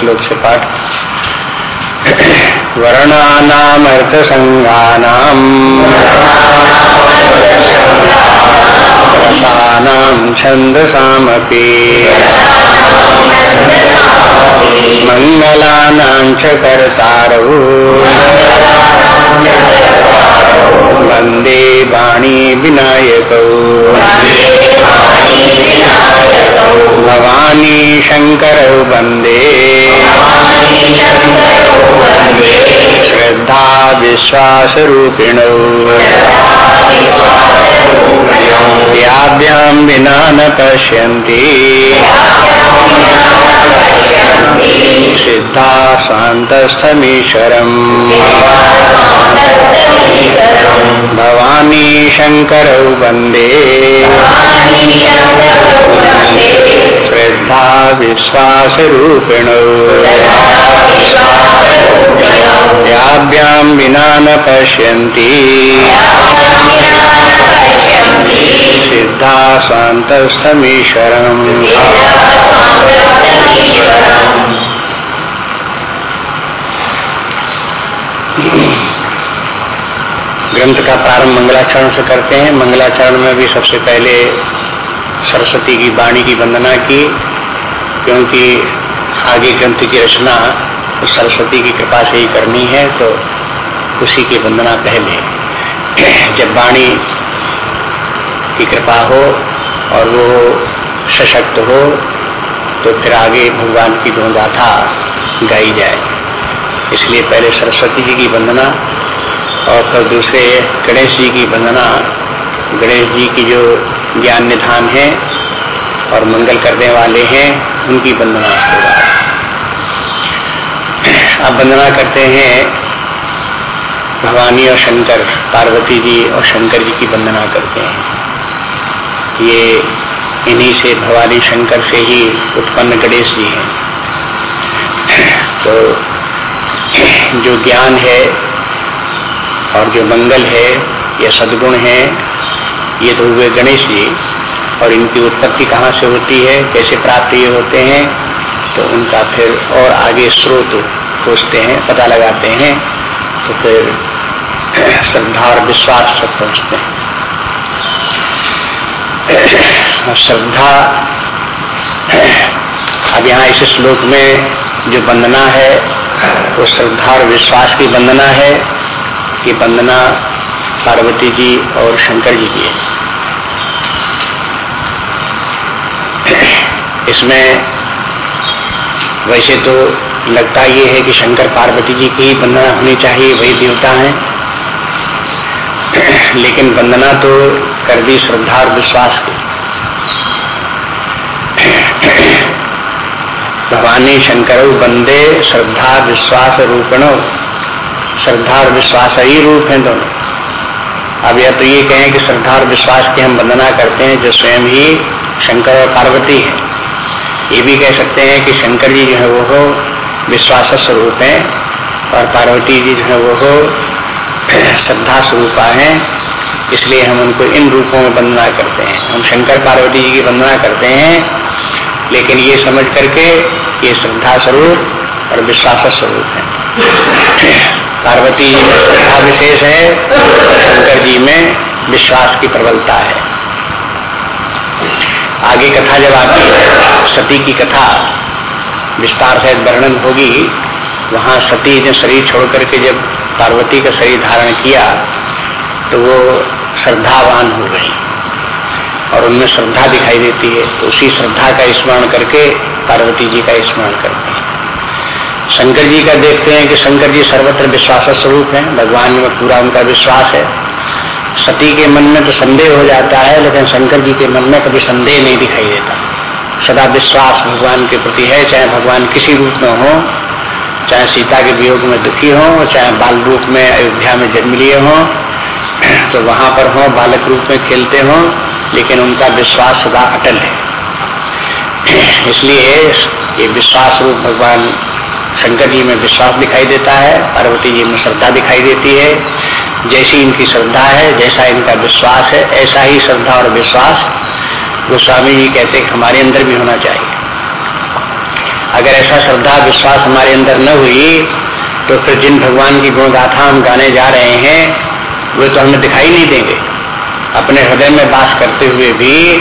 श्लोक से पाठ। संज्ञानाम मङ्गलानां च कर्तारौ। वंदे वाणी विनायकौ। भवानी शङ्करौ वंदे। श्रद्धा विश्वासरूपिणौ। याभ्यां विना न पश्यन्ति। सिद्धा शान्तस्थमीश्वरम् भवानी शङ्करौ वंदे। श्रद्धा विश्वासरूपिणौ याभ्यां विना न पश्यन्ति। सिद्धा शान्तस्थमीश्वरम् ग्रंथ का प्रारंभ मंगलाचरण से करते हैं। मंगलाचरण में भी सबसे पहले सरस्वती की वाणी की वंदना की, क्योंकि आगे ग्रंथ की रचना उस सरस्वती की कृपा से ही करनी है तो उसी की वंदना पहले। जब वाणी की कृपा हो और वो सशक्त हो तो फिर आगे भगवान की गुण गाथा गाई जाए। इसलिए पहले सरस्वती जी की वंदना और फिर दूसरे गणेश जी की वंदना। गणेश जी की जो ज्ञान निधान है और मंगल करने वाले हैं, उनकी वंदना बाद। अब वंदना करते हैं भवानी और शंकर, पार्वती जी और शंकर जी की वंदना करते हैं। ये इन्हीं से भवानी शंकर से ही उत्पन्न गणेश जी हैं। तो जो ज्ञान है और जो मंगल है, या सदगुण है, ये तो हुए गणेश जी। और इनकी उत्पत्ति कहाँ से होती है, कैसे प्राप्त ये होते हैं तो उनका फिर और आगे स्रोत खोजते हैं, पता लगाते हैं तो फिर श्रद्धा और विश्वास तक पहुँचते हैं। श्रद्धा अब यहाँ इस श्लोक में जो वंदना है, वो श्रद्धा और विश्वास की वंदना है कि वंदना पार्वती जी और शंकर जी की है। इसमें वैसे तो लगता ये है कि शंकर पार्वती जी की वंदना होनी चाहिए, वही देवता हैं। लेकिन वंदना तो कर दी श्रद्धा विश्वास की। भवानी शंकर बंदे श्रद्धा विश्वास रूपणो श्रद्धा और विश्वास ही रूप है दोनों। अब या तो ये कहें कि श्रद्धा और विश्वास की हम वंदना करते हैं, जो स्वयं ही शंकर और पार्वती है। ये भी कह सकते हैं कि शंकर जी जो है, वो हो विश्वास स्वरूप है और पार्वती जी जो है, वो हो श्रद्धा स्वरूपा है। इसलिए हम उनको इन रूपों में वंदना करते हैं। हम शंकर पार्वती जी की वंदना करते हैं, लेकिन ये समझ करके ये श्रद्धा स्वरूप और विश्वास स्वरूप है। पार्वती जी में श्रद्धा विशेष है, शंकर जी में विश्वास की प्रबलता है। आगे कथा जब आती है, सती की कथा, विस्तार से वर्णन होगी, वहाँ सती ने शरीर छोड़ करके जब पार्वती का शरीर धारण किया तो वो श्रद्धावान हो गई और उनमें श्रद्धा दिखाई देती है तो उसी श्रद्धा का स्मरण करके पार्वती जी का स्मरण करते हैं। शंकर जी का देखते हैं कि शंकर जी सर्वत्र विश्वास स्वरूप है, भगवान में पूरा उनका विश्वास है। सती के मन में तो संदेह हो जाता है, लेकिन शंकर जी के मन में कभी संदेह नहीं दिखाई देता। सदा विश्वास भगवान के प्रति है, चाहे भगवान किसी रूप में हो, चाहे सीता के वियोग में दुखी हो, चाहे बाल रूप में अयोध्या में जन्म लिए हो तो वहाँ पर हो, बालक रूप में खेलते हो, लेकिन उनका विश्वास सदा अटल है। इसलिए ये विश्वास रूप भगवान शंकर जी में विश्वास दिखाई देता है, पार्वती जी में श्रद्धा दिखाई देती है। जैसी इनकी श्रद्धा है, जैसा इनका विश्वास है, ऐसा ही श्रद्धा और विश्वास गोस्वामी जी कहते हैं हमारे अंदर भी होना चाहिए। अगर ऐसा श्रद्धा, विश्वास हमारे अंदर न हुई तो फिर जिन भगवान की गुणगाथा हम गाने जा रहे हैं वे तो हमें दिखाई नहीं देंगे। अपने हृदय में वास करते हुए भी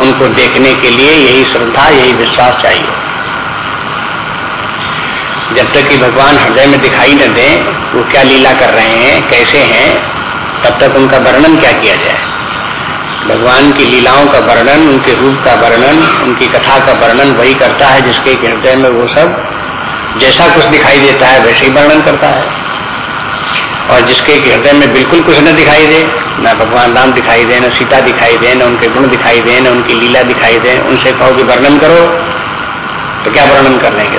उनको देखने के लिए यही श्रद्धा, यही विश्वास चाहिए। जब तक कि भगवान हृदय में दिखाई न दें, वो क्या लीला कर रहे हैं, कैसे हैं, तब तक उनका वर्णन क्या किया जाए? भगवान की लीलाओं का वर्णन, उनके रूप का वर्णन, उनकी कथा का वर्णन वही करता है जिसके हृदय में वो सब जैसा कुछ दिखाई देता है, वैसे ही वर्णन करता है। और जिसके हृदय में बिल्कुल कुछ न दिखाई दे, न भगवान राम दिखाई दे, न सीता दिखाई दे, न उनके गुण दिखाई दे, न उनकी लीला दिखाई दे, उनसे कहो कि वर्णन करो तो क्या वर्णन कर लेंगे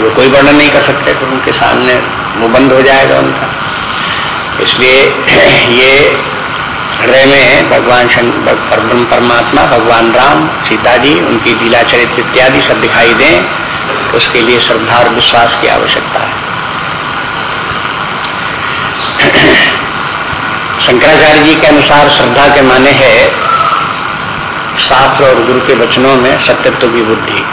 वो कोई वर्णन नहीं कर सकते तो उनके सामने वो बंद हो जाएगा उनका। इसलिए ये हृदय में भगवान ब्रह्म परमात्मा, भगवान राम, सीता जी, उनकी लीला चरित्र इत्यादि सब दिखाई दें तो उसके लिए श्रद्धा और विश्वास की आवश्यकता है। शंकराचार्य जी के अनुसार श्रद्धा के माने है शास्त्र और गुरु के वचनों में सत्यत्व की बुद्धि।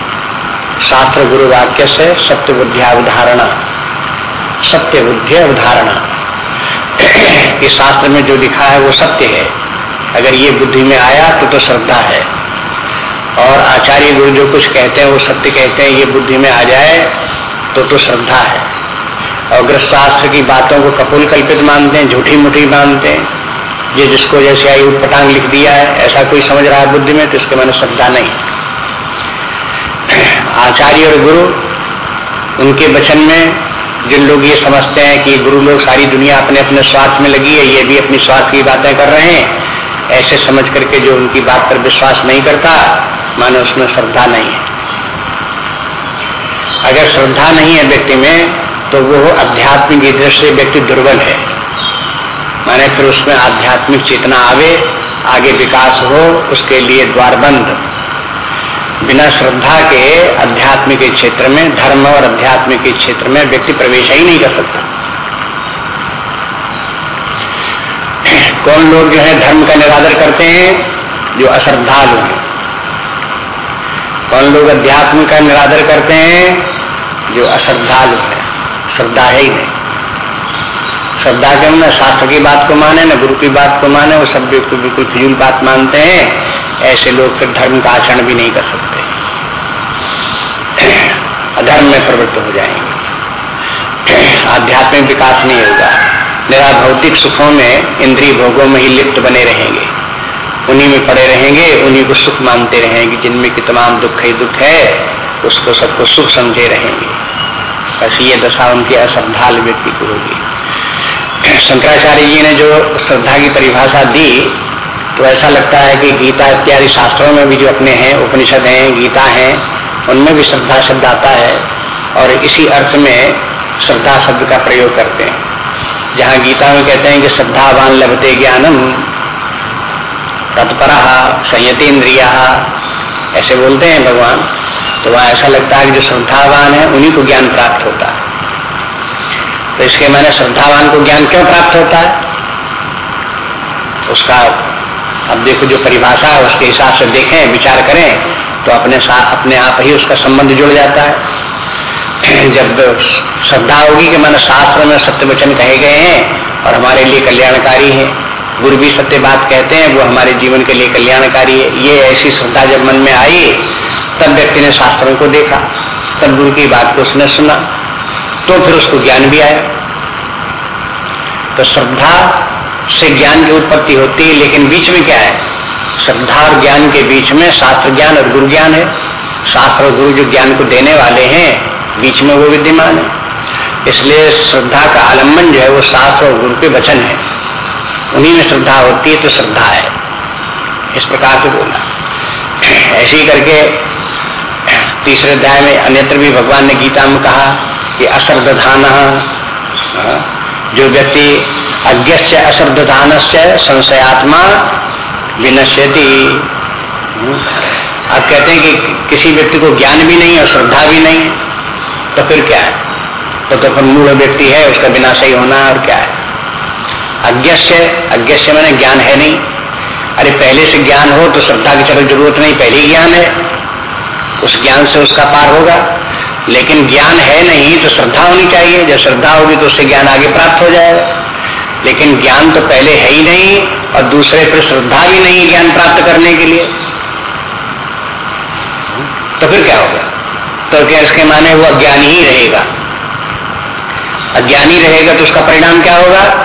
शास्त्र गुरु वाक्य से सत्य बुद्धि अवधारणा सत्य बुद्धि अवधारणा। कि शास्त्र में जो लिखा है वो सत्य है। अगर ये बुद्धि में आया तो तो श्रद्धा है। और आचार्य गुरु जो कुछ कहते हैं, वो सत्य कहते हैं, ये बुद्धि में आ जाए तो तो श्रद्धा है। और अगर शास्त्र की बातों को कपूल कल्पित मानते हैं झूठी मुठी मानते हैं। ये जिसको जैसे आई पटांग लिख दिया है, ऐसा कोई समझ रहा है बुद्धि में तो इसके मैंने श्रद्धा नहीं आचार्य और गुरु, उनके वचन में जिन लोग ये समझते हैं कि गुरु लोग सारी दुनिया अपने अपने स्वार्थ में लगी है, ये भी अपनी स्वार्थ की बातें कर रहे हैं, ऐसे समझ करके जो उनकी बात पर विश्वास नहीं करता, माने उसमें श्रद्धा नहीं है। अगर श्रद्धा नहीं है व्यक्ति में तो वो आध्यात्मिक दृष्टि से व्यक्ति दुर्बल है। माने फिर उसमें आध्यात्मिक चेतना आवे, आगे विकास हो, उसके लिए द्वार बंद। बिना श्रद्धा के अध्यात्म के क्षेत्र में, धर्म और अध्यात्म के क्षेत्र में व्यक्ति प्रवेश ही नहीं कर सकता। कौन लोग जो है धर्म का निरादर करते हैं? जो अश्रद्धालु हैं। कौन लोग अध्यात्म का निरादर करते हैं? जो अश्रद्धालु है। श्रद्धा है ही नहीं। श्रद्धा के न शास्त्र की बात को माने, न गुरु की बात को माने, वो सब बिल्कुल फिजूल बात मानते हैं। ऐसे लोग फिर धर्म का आचरण भी नहीं कर सकते। अधर्म में प्रवृत्त हो जाएँगे। आध्यात्मिक विकास नहीं होगा। मेरा भौतिक सुखों में, इंद्रिय भोगों में ही लिप्त बने रहेंगे। उन्हीं में पड़े रहेंगे, उन्हीं को सुख मानते रहेंगे। जिनमें कि तमाम दुख ही दुख है, उसको सबको सुख समझे रहेंगे। बस ये दशा उनकी असरधाल व्यक्ति की होगी शंकराचार्य जी ने जो श्रद्धा की परिभाषा दी तो ऐसा लगता है कि गीता इत्यादि शास्त्रों में भी जो अपने हैं, उपनिषद हैं, गीता हैं, उनमें भी श्रद्धा शब्द आता है और इसी अर्थ में श्रद्धा शब्द का प्रयोग करते हैं। जहाँ गीता में कहते हैं कि श्रद्धावान लभते ज्ञानम, तत्पर संयति इंद्रिया ऐसे बोलते हैं भगवान। तो वहाँ ऐसा लगता है कि जो श्रद्धावान है, उन्हीं को ज्ञान प्राप्त होता है। तो इसके मैंने श्रद्धावान को ज्ञान क्यों प्राप्त होता है? उसका, अब देखो जो परिभाषा है, उसके हिसाब से देखें, विचार करें तो अपने साथ अपने आप ही उसका संबंध जुड़ जाता है। जब श्रद्धा होगी कि मैंने शास्त्र में सत्य वचन कहे गए हैं, और हमारे लिए कल्याणकारी है, गुरु भी सत्य बात कहते हैं, वो हमारे जीवन के लिए कल्याणकारी है, ये ऐसी श्रद्धा जब मन में आई तब व्यक्ति ने शास्त्रों को देखा, तब गुरु की बात को उसने सुना तो फिर उसको ज्ञान भी आया। तो श्रद्धा से ज्ञान की उत्पत्ति होती है, लेकिन बीच में क्या है? श्रद्धा और ज्ञान के बीच में शास्त्र ज्ञान और गुरु ज्ञान है। शास्त्र और गुरु जो ज्ञान को देने वाले हैं, बीच में वो विद्यमान है। इसलिए श्रद्धा का आलंबन जो है, वो शास्त्र और गुरु के वचन है। उन्हीं में श्रद्धा होती है तो श्रद्धा है। इस प्रकार से बोला ऐसे ही करके तीसरे अध्याय में अन्यत्र भी भगवान ने गीता में कहा कि अश्रद्धान हाँ, जो व्यक्ति अज्ञश्च अश्रद्धान संशयात्मा विनश्यति। आप कहते हैं कि किसी व्यक्ति को ज्ञान भी नहीं और श्रद्धा भी नहीं तो फिर क्या है? तो तो फिर मूल व्यक्ति है उसका बिना सही होना और क्या है? अज्ञस्य अज्ञस्य मैंने ज्ञान है नहीं। अरे पहले से ज्ञान हो तो श्रद्धा की चलो ज़रूरत नहीं पहले ही ज्ञान है। उस ज्ञान से उसका पार होगा। लेकिन ज्ञान है नहीं तो श्रद्धा होनी चाहिए। जब श्रद्धा होगी तो उससे ज्ञान आगे प्राप्त हो जाएगा। लेकिन ज्ञान तो पहले है ही नहीं, और दूसरे पर श्रद्धा भी नहीं ज्ञान प्राप्त करने के लिए। तो फिर क्या होगा? तो क्या इसके माने वो अज्ञानी ही रहेगा? अज्ञानी रहेगा तो उसका परिणाम क्या होगा?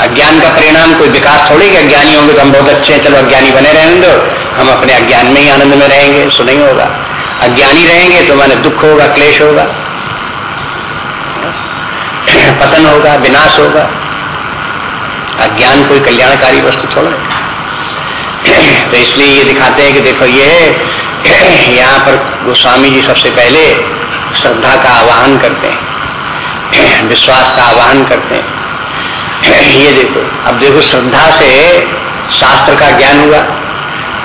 अज्ञान का परिणाम कोई विकास थोड़ी कि अज्ञानी होंगे तो हम बहुत अच्छे हैं, चलो अज्ञानी बने रहेंगे हम अपने अज्ञान में ही आनंद में रहेंगे सो नहीं होगा। अज्ञानी रहेंगे तो माने दुख होगा, क्लेश होगा। पतन होगा, विनाश होगा। अज्ञान कोई कल्याणकारी वस्तु थोड़ा तो इसलिए ये दिखाते हैं कि देखो ये, यहाँ पर गोस्वामी जी सबसे पहले श्रद्धा का आवाहन करते हैं, विश्वास का आवाहन करते हैं। ये देखो, अब देखो श्रद्धा से शास्त्र का ज्ञान हुआ।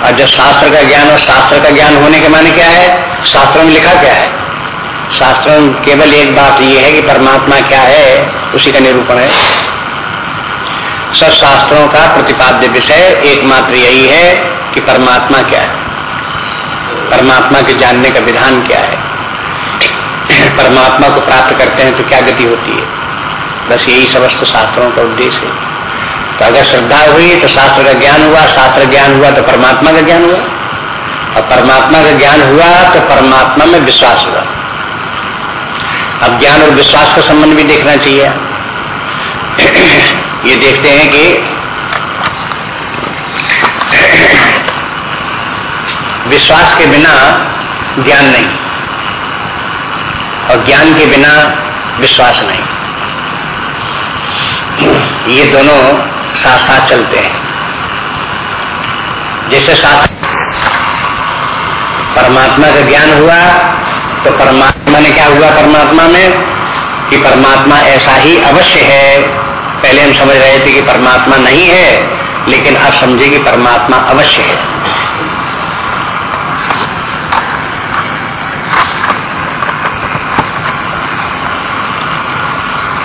और जब शास्त्र का ज्ञान और शास्त्र का ज्ञान होने के माने क्या है? शास्त्रों में लिखा क्या है? शास्त्रों में केवल एक बात यह है कि परमात्मा क्या है, उसी का निरूपण है। सब शास्त्रों का प्रतिपाद्य विषय एकमात्र यही है कि परमात्मा क्या है। परमात्मा के जानने का विधान क्या है? परमात्मा को प्राप्त करते हैं तो क्या गति होती है? बस यही समस्त शास्त्रों का उद्देश्य है। तो अगर श्रद्धा हुई तो शास्त्र का ज्ञान हुआ, शास्त्र ज्ञान हुआ तो परमात्मा का ज्ञान हुआ। और परमात्मा का ज्ञान हुआ तो परमात्मा में विश्वास हुआ। अब ज्ञान और विश्वास का संबंध भी देखना चाहिए। ये देखते हैं कि विश्वास के बिना ज्ञान नहीं। और ज्ञान के बिना विश्वास नहीं। ये दोनों साथ साथ चलते हैं। जैसे साथ परमात्मा का ज्ञान हुआ तो परमात्मा ने क्या हुआ परमात्मा में? कि परमात्मा ऐसा ही अवश्य है। पहले हम समझ रहे थे कि परमात्मा नहीं है, लेकिन अब समझे कि परमात्मा अवश्य है।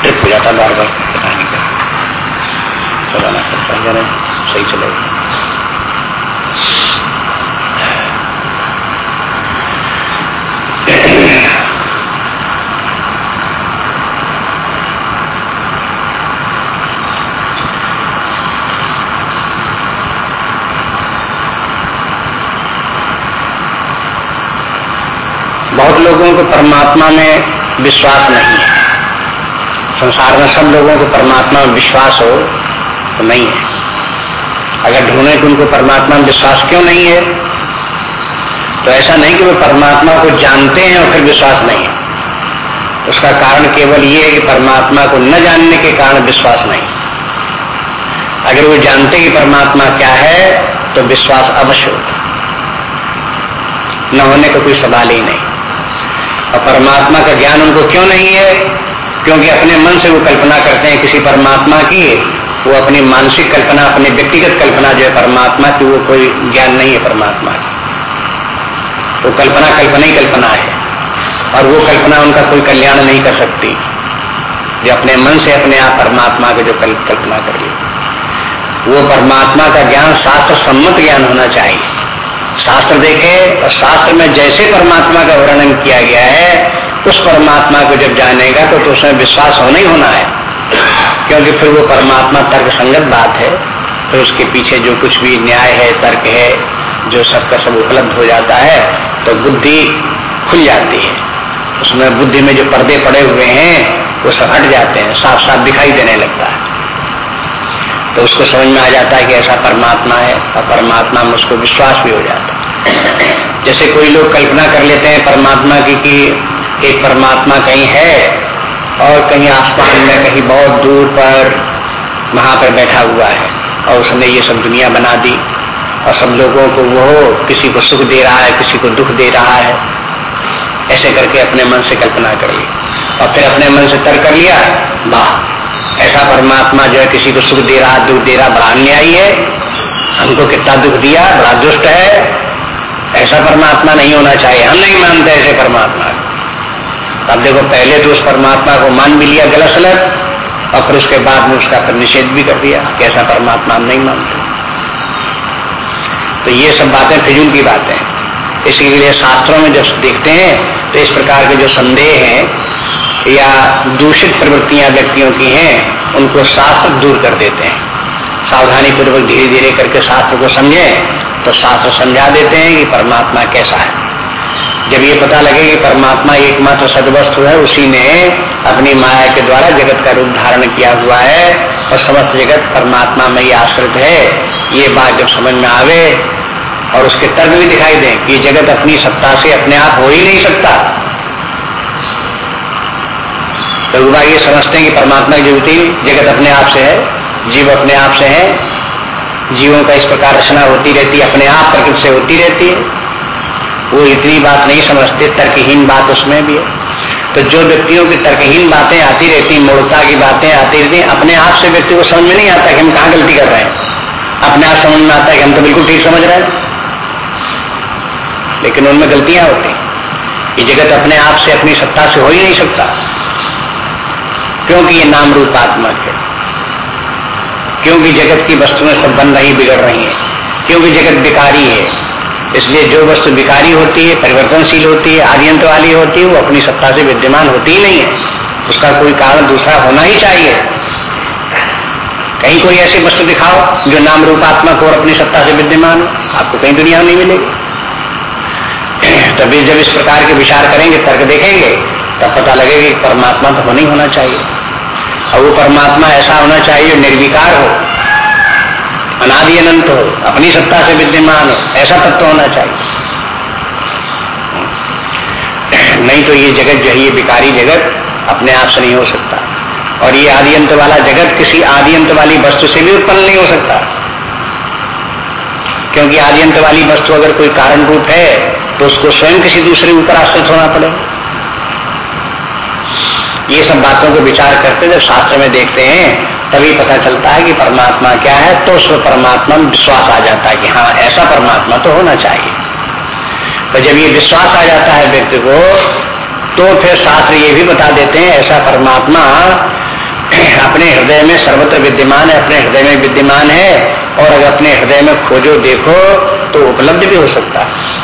ट्रिप हो जाता बार बार है सही चलेगा। बहुत लोगों को परमात्मा में विश्वास नहीं है। संसार में सब लोगों को परमात्मा में विश्वास हो तो नहीं है। अगर ढूंढे कि उनको परमात्मा में विश्वास क्यों नहीं है तो ऐसा नहीं कि वो परमात्मा को जानते हैं और फिर विश्वास नहीं है। उसका कारण केवल ये है कि परमात्मा को न जानने के कारण विश्वास नहीं। अगर वो जानते कि परमात्मा क्या है तो विश्वास अवश्य होता न होने का को कोई सवाल ही नहीं। और परमात्मा का ज्ञान उनको क्यों नहीं है? क्योंकि अपने मन से वो कल्पना करते हैं किसी परमात्मा की वो अपनी मानसिक कल्पना अपनी व्यक्तिगत कल्पना जो है परमात्मा की वो कोई ज्ञान नहीं है परमात्मा की। वो कल्पना कल्पना ही कल्पना है। और वो कल्पना उनका कोई कल्याण नहीं कर सकती। जो अपने मन से अपने आप परमात्मा की जो कल्पना करिए वो परमात्मा का ज्ञान शास्त्र सम्मत ज्ञान होना चाहिए। शास्त्र देखे और शास्त्र में जैसे परमात्मा का वर्णन किया गया है उस परमात्मा को जब जानेगा तो, तो उसमें विश्वास होना ही होना है। क्योंकि फिर वो परमात्मा तर्क संगत बात है, फिर उसके पीछे जो कुछ भी न्याय है, तर्क है, जो सबका सब उपलब्ध हो जाता है तो बुद्धि खुल जाती है। उसमें बुद्धि में जो पर्दे पड़े हुए हैं, वो सब हट जाते हैं साफ़ साफ़ दिखाई देने लगता है। तो उसको समझ में आ जाता है कि ऐसा परमात्मा है, और परमात्मा में उसको विश्वास भी हो जाता है। जैसे कोई लोग कल्पना कर लेते हैं परमात्मा की कि एक परमात्मा कहीं है और कहीं आसमान में, कहीं बहुत दूर पर वहाँ पर बैठा हुआ है। और उसने ये सब दुनिया बना दी। और सब लोगों को वो किसी को सुख दे रहा है, किसी को दुख दे रहा है। ऐसे करके अपने मन से कल्पना कर ली। और फिर अपने मन से तर्क कर लिया, वाह, ऐसा परमात्मा जो है किसी को सुख दे रहा, दुख दे रहा, बड़ा अन्यायी है। हमको कितना दुख दिया, बड़ा दुष्ट है। ऐसा परमात्मा नहीं होना चाहिए। हम नहीं मानते ऐसे परमात्मा अब देखो, पहले तो उस परमात्मा को मान भी लिया गलत सलत और फिर उसके बाद में उसका फिर निषेध भी कर दिया कैसा परमात्मा हम नहीं मानते। तो ये सब बातें फिजूल की बातें इसके लिए शास्त्रों में जब देखते हैं तो इस प्रकार के जो संदेह हैं, या दूषित प्रवृत्तियाँ व्यक्तियों की हैं, उनको शास्त्र दूर कर देते हैं। सावधानी पूर्वक धीरे धीरे करके शास्त्र को समझें तो शास्त्र समझा देते हैं कि परमात्मा कैसा है। जब ये पता लगे कि परमात्मा एकमात्र सदवस्तु है, उसी ने अपनी माया के द्वारा जगत का रूप धारण किया हुआ है और समस्त जगत परमात्मा में ही आश्रित है। ये बात जब समझ में आवे और उसके तर्क भी दिखाई दें कि जगत अपनी सत्ता से अपने आप हो ही नहीं सकता। तो रघुबा ये समझते हैं कि परमात्मा की जुगती जगत अपने आप से है, जीव अपने आप से है, जीवों का इस प्रकार रचना होती रहती है अपने आप प्रकृति से होती रहती है। वो इतनी बात नहीं समझते, तर्कहीन बात उसमें भी है। तो जो व्यक्तियों की तर्कहीन बातें आती रहती मूर्ता की बातें आती रहती, अपने आप से व्यक्ति को समझ में नहीं आता कि हम कहाँ गलती कर रहे हैं। अपने आप समझ में आता है कि हम तो बिल्कुल ठीक समझ रहे हैं। लेकिन उनमें गलतियाँ होती ये जगत अपने आप से, अपनी सत्ता से हो ही नहीं सकता। क्योंकि ये नाम रूपात्मक है। क्योंकि जगत की वस्तुएँ सब बन रही, बिगड़ रही हैं। क्योंकि जगत विकारी है। इसलिए जो वस्तु विकारी होती है, परिवर्तनशील होती है आदियंत वाली होती है, वो अपनी सत्ता से विद्यमान होती ही नहीं है। उसका कोई कारण दूसरा होना ही चाहिए। कहीं कोई ऐसी वस्तु दिखाओ जो नाम रूपात्मक और अपनी सत्ता से विद्यमान हो, आपको कहीं दुनिया नहीं मिलेगी। तभी जब इस प्रकार के विचार करेंगे, तर्क देखेंगे, तब पता लगेगा कि परमात्मा तो होना ही होना चाहिए। और वो परमात्मा ऐसा होना चाहिए जो निर्विकार हो। अनादि अनंत हो अपनी सत्ता से विद्यमान हो ऐसा तत्व होना चाहिए। नहीं तो ये जगत जो है, ये विकारी जगत अपने आप से नहीं हो सकता। और ये आदि अंत वाला जगत किसी आदि अंत वाली वस्तु से भी उत्पन्न नहीं हो सकता। क्योंकि आदि अंत वाली वस्तु अगर कोई कारण रूप है तो उसको स्वयं किसी दूसरे ऊपर आश्रित होना पड़ेगा। ये सब बातों को विचार करते जब शास्त्र में देखते हैं तभी पता चलता है कि परमात्मा क्या है तो उस परमात्मा में विश्वास आ जाता है कि हाँ ऐसा परमात्मा तो होना चाहिए। तो जब ये विश्वास आ जाता है व्यक्ति को तो फिर शास्त्र ये भी बता देते हैं, ऐसा परमात्मा अपने हृदय में सर्वत्र विद्यमान है, अपने हृदय में विद्यमान है, और अगर अपने हृदय में खोजो देखो तो उपलब्ध भी हो सकता है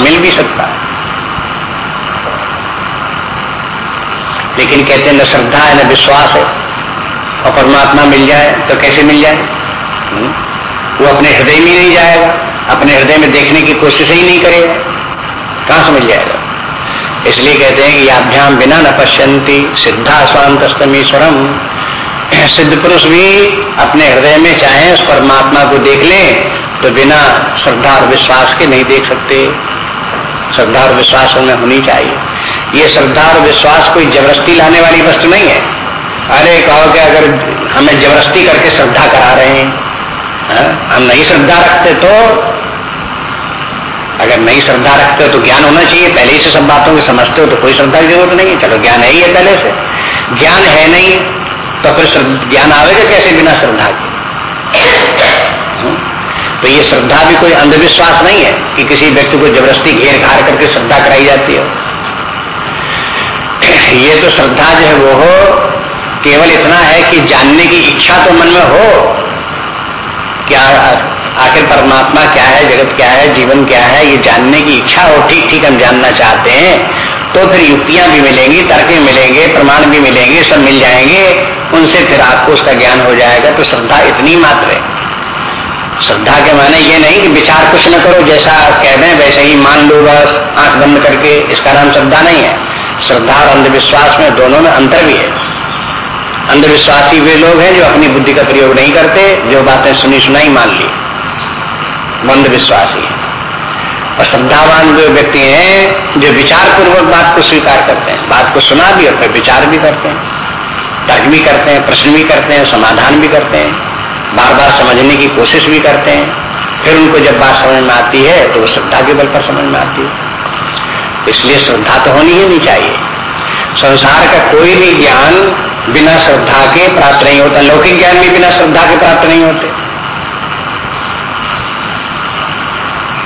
मिल भी सकता है। लेकिन कहते हैं, न श्रद्धा है, न विश्वास है। और परमात्मा मिल जाए तो कैसे मिल जाए? हम्म? वो अपने हृदय में नहीं जाएगा, अपने हृदय में देखने की कोशिश ही नहीं करेगा। कहाँ से मिल जाएगा? इसलिए कहते हैं कि याभ्याम बिना न पश्यंती, सिद्धा स्वांतस्तमीश्वरम। सिद्ध पुरुष भी अपने हृदय में चाहे उस परमात्मा को देख ले तो बिना श्रद्धा और विश्वास के नहीं देख सकते। श्रद्धा और विश्वास उनमें होनी चाहिए। ये श्रद्धा और विश्वास कोई जबरस्ती लाने वाली वस्तु नहीं है। अरे कहो कि अगर हमें जबरस्ती करके श्रद्धा करा रहे हैं, हा? हम नहीं श्रद्धा रखते तो अगर नहीं श्रद्धा रखते हो तो ज्ञान होना चाहिए। पहले ही से सब बातों को समझते हो तो कोई श्रद्धा की ज़रूरत नहीं है। चलो, ज्ञान है ही है पहले से। ज्ञान है नहीं तो फिर ज्ञान आवेगा कैसे बिना श्रद्धा के? तो ये श्रद्धा भी कोई अंधविश्वास नहीं है कि किसी व्यक्ति को ज़बरदस्ती घेर घार करके श्रद्धा कराई जाती है। ये तो श्रद्धा जो है वो हो केवल इतना है कि जानने की इच्छा तो मन में हो। क्या आखिर परमात्मा क्या है, जगत क्या है, जीवन क्या है, ये जानने की इच्छा हो ठीक ठीक हम जानना चाहते हैं तो फिर युक्तियाँ भी मिलेंगी, तर्क मिलेंगे, प्रमाण भी मिलेंगे, सब मिल जाएँगे, उनसे फिर आपको उसका ज्ञान हो जाएगा। तो श्रद्धा इतनी मात्र है। श्रद्धा के माने ये नहीं कि विचार कुछ न करो, जैसा कह दें, वैसे ही मान लो बस, आँख बंद करके, इसका नाम श्रद्धा नहीं है। श्रद्धा और अंधविश्वास में दोनों में अंतर भी है। अंधविश्वासी वे लोग हैं जो अपनी बुद्धि का प्रयोग नहीं करते, जो बातें सुनी सुनाई मान ली। मंद विश्वासी और श्रद्धावान जो व्यक्ति हैं, जो विचार पूर्वक बात को स्वीकार करते हैं, बात को सुना भी और फिर विचार भी करते हैं, तर्क भी करते हैं, प्रश्न भी करते हैं, समाधान भी करते हैं बार बार समझने की कोशिश भी करते हैं। फिर उनको जब बात समझ में आती है तो वो श्रद्धा के बल पर समझ में आती है। इसलिए श्रद्धा तो होनी ही नहीं चाहिए। संसार का कोई भी ज्ञान बिना श्रद्धा के प्राप्त नहीं होता। लौकिक ज्ञान भी बिना श्रद्धा के प्राप्त नहीं होते।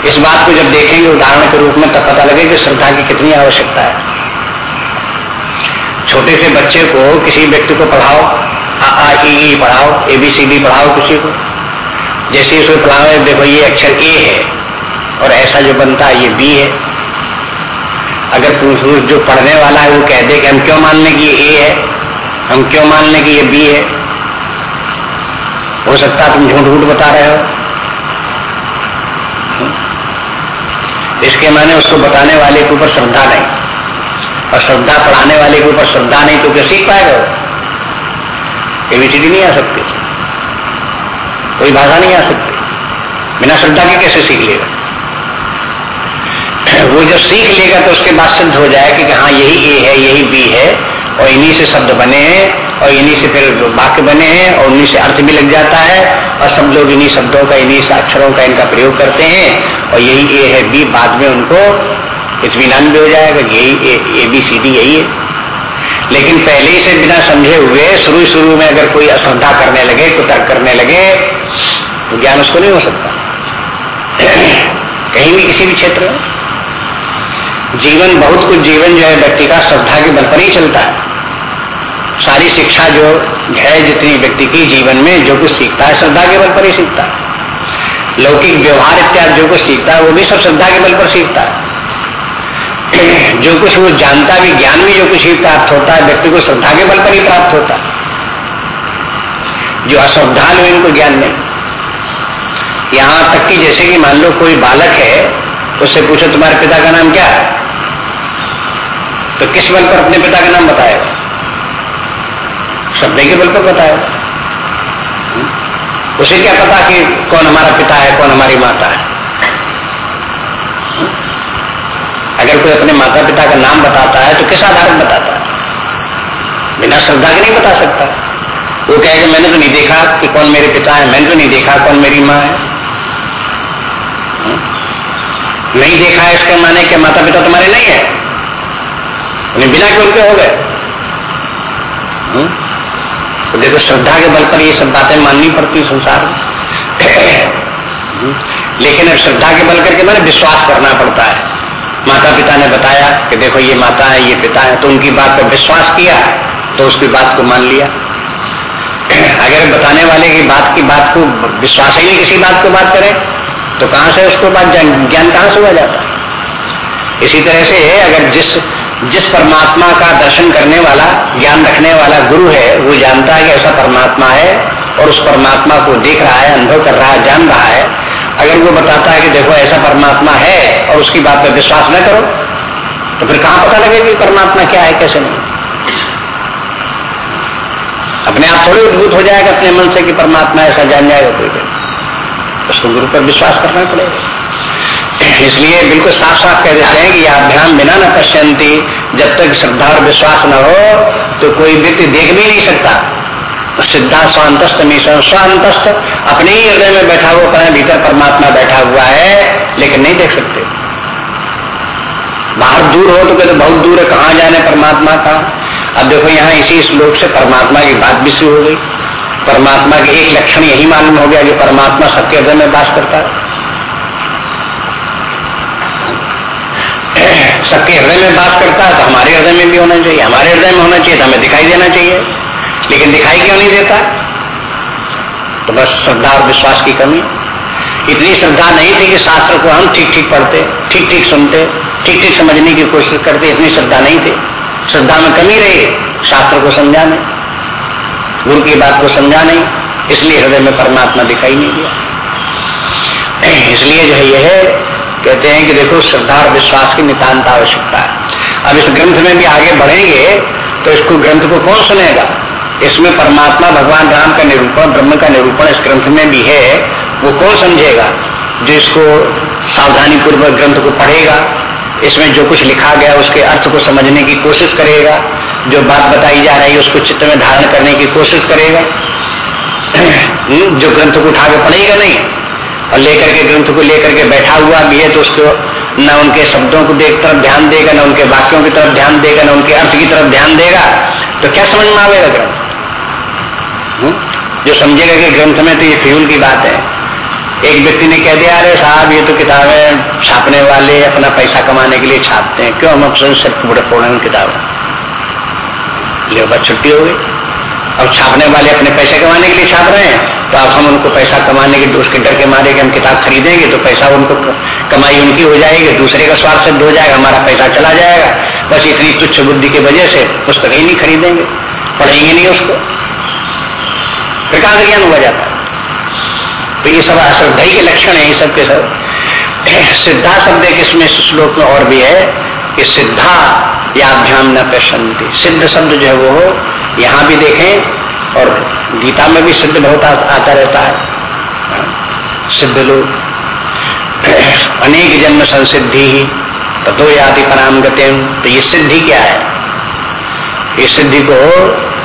इस बात को जब देखेंगे उदाहरण के रूप में, तब पता लगे कि श्रद्धा की कितनी आवश्यकता है। छोटे से बच्चे को किसी व्यक्ति को पढ़ाओ, आ ई पढ़ाओ, ए, बी, सी, डी पढ़ाओ किसी को। जैसे उसको पढ़ाओ, देखो ये अक्षर ए है और ऐसा जो बनता है, ये बी है। अगर जो पढ़ने वाला है, वो कह दे कि हम क्यों मान लें कि ये ए है? हम क्यों मान लें कि ये बी है। हो सकता तुम झूठ झूठ बता रहे हो। इसके माने उसको बताने वाले के ऊपर श्रद्धा नहीं। और श्रद्धा पढ़ाने वाले के ऊपर श्रद्धा नहीं तो क्या सीख पाएगा एबीसीडी नहीं आ सकती। कोई भाषा नहीं आ सकती। बिना श्रद्धा के कैसे सीख लेगा? वो जब सीख लेगा तो उसके बाद सिद्ध हो जाए कि हाँ यही ए है, यही बी है। और इन्हीं से शब्द बने हैं, और इन्हीं से फिर वाक्य बने हैं, और उन्हीं से अर्थ भी लग जाता है, और सब लोग इन्हीं शब्दों का, इन्हीं से अक्षरों का इनका प्रयोग करते हैं, और यही ए है बी बाद में उनको इतमान भी हो जाएगा, यही ए बी सी डी यही है। लेकिन पहले ही से बिना समझे हुए, शुरू शुरू में अगर कोई अश्रद्धा करने लगे, कुतर्क करने लगे तो ज्ञान उसको नहीं हो सकता। कहीं भी किसी भी क्षेत्र में। जीवन बहुत कुछ जीवन जो है, व्यक्ति का श्रद्धा के बल पर ही चलता है। सारी शिक्षा जो है, जितनी व्यक्ति की जीवन में जो कुछ सीखता है, श्रद्धा के बल पर ही सीखता है। लौकिक व्यवहार इत्यादि जो कुछ सीखता है, वो भी सब श्रद्धा के बल पर सीखता है। जो कुछ वो जानता भी, ज्ञान भी जो कुछ ही प्राप्त होता है, व्यक्ति को श्रद्धा के बल पर ही प्राप्त होता है। जो अश्रद्धालु है उनको ज्ञान नहीं। यहाँ तक कि जैसे कि मान लो कोई बालक है, उससे पूछो, तुम्हारे पिता का नाम क्या है? तो किस बल पर अपने पिता का नाम बताएगा? शब्द के बल पर बताएगा उसे क्या पता कि कौन हमारा पिता है, कौन हमारी माता है? अगर कोई अपने माता पिता का नाम बताता है तो किस आधार पर बताता है? बिना श्रद्धा के नहीं बता सकता। वो कहेगा मैंने तो नहीं देखा कि कौन मेरे पिता है, मैंने तो नहीं देखा कौन मेरी माँ है। नहीं देखा है इसके माने कि माता पिता तुम्हारे नहीं है? बिना क्यों उनके हो गए हम्म? तो देखो श्रद्धा के बल पर ये सब बातें माननी पड़ती संसार में? लेकिन अब श्रद्धा के बल करके मैंने विश्वास करना पड़ता है। माता पिता ने बताया कि देखो, ये माता है, ये पिता है तो उनकी बात पर विश्वास किया तो उसकी बात को मान लिया। अगर बताने वाले की बात की बात को, विश्वास ही नहीं किसी बात को बात करें तो कहाँ से उसको बात, ज्ञान कहाँ से हुआ जाता? है इसी तरह से अगर जिस जिस परमात्मा का दर्शन करने वाला, ज्ञान रखने वाला गुरु है, वो जानता है कि ऐसा परमात्मा है और उस परमात्मा को देख रहा है, अनुभव कर रहा है, जान रहा है। अगर वो बताता है कि देखो ऐसा परमात्मा है और उसकी बात पर विश्वास न करो तो फिर कहाँ पता लगे कि परमात्मा क्या है, कैसे नहीं? अपने आप थोड़े उद्भूत हो जाएगा अपने मन से कि परमात्मा ऐसा जान जाएगा कोई। उसको गुरु पर विश्वास करना पड़ेगा। इसलिए बिल्कुल साफ़ साफ़ कह देते हैं कि यह अभ्याम बिना न पश्यंती, जब तक श्रद्धा और विश्वास न हो तो कोई व्यक्ति देख भी नहीं सकता। सिद्धा स्वांतस्त मिशन स्वांतस्त अपने ही हृदय में बैठा हुआ अपने भीतर परमात्मा बैठा हुआ है, लेकिन नहीं देख सकते। बाहर दूर हो तो कहते बहुत दूर है, कहाँ जाने परमात्मा का? अब देखो, यहाँ इसी श्लोक से परमात्मा की बात भी शुरू हो गई। परमात्मा के एक लक्षण यही मालूम हो गया कि परमात्मा सबके हृदय में बास करता है। सबके हृदय में बास करता है तो हमारे हृदय में भी होना चाहिए। हमारे हृदय में होना चाहिए तो हमें दिखाई देना चाहिए। लेकिन दिखाई क्यों नहीं देता? तो बस श्रद्धा और विश्वास की कमी। इतनी श्रद्धा नहीं थी कि शास्त्र को हम ठीक ठीक पढ़ते ठीक ठीक सुनते ठीक ठीक समझने की कोशिश करते, इतनी श्रद्धा नहीं थी। श्रद्धा में कमी रही, शास्त्र को समझा नहीं, गुरु की बात को समझा नहीं, इसलिए हृदय में परमात्मा दिखाई नहीं दिया। इसलिए जो है, यह कहते हैं कि देखो श्रद्धा और विश्वास की नितान्त आवश्यकता है। अब इस ग्रंथ में भी आगे बढ़ेंगे तो इसको ग्रंथ को कौन सुनेगा? इसमें परमात्मा, भगवान राम का निरूपण, ब्रह्म का निरूपण इस ग्रंथ में भी है, वो कौन समझेगा? जो इसको सावधानी पूर्वक ग्रंथ को पढ़ेगा, इसमें जो कुछ लिखा गया, उसके अर्थ को समझने की कोशिश करेगा, जो बात बताई जा रही है, उसको चित्त में धारण करने की कोशिश करेगा। जो ग्रंथ को उठा के पढ़ेगा नहीं और लेकर के ग्रंथ को लेकर के बैठा हुआ भी है तो उसको न उनके शब्दों को देख तरफ़ ध्यान देगा, न उनके वाक्यों की तरफ़ ध्यान देगा, न उनके अर्थ की तरफ़ ध्यान देगा तो क्या समझ में आवेगा ग्रंथ? जो समझेगा कि ग्रंथ में तो ये फ्यूल की बात है। एक व्यक्ति ने कह दिया, अरे साहब, ये तो किताबें छापने वाले अपना पैसा कमाने के लिए छापते हैं। क्यों हम अक्सर से पूरे फोड़ेंगे किताबें? ले छुट्टी हो गई। अब छापने वाले अपने पैसे कमाने के लिए छाप रहे हैं। तो अब हम उनको पैसा कमाने के उसके डर के मारे कि हम किताब खरीदेंगे तो पैसा उनको कमाई उनकी हो जाएगी, दूसरे का स्वार्थ सिद्ध हो जाएगा, हमारा पैसा चला जाएगा। बस इतनी तुच्छ बुद्धि की वजह से पुस्तक ही नहीं खरीदेंगे, पढ़ेंगे नहीं उसको। फिर कहाँ ज्ञान हुआ जाता तो ये सब अश्रद्धा के लक्षण है, ये सब के सब। सिद्धा शब्द इसमें श्लोक में और भी है कि सिद्धा याभ्याम न प्रसन्नति सिद्ध शब्द जो है वो यहाँ भी देखें और गीता में भी सिद्ध बहुत आता रहता है। सिद्ध लोग। अनेक जन्म संसिद्धि ही तथो यादि पराम गते तो ये सिद्धि क्या है? ये सिद्धि को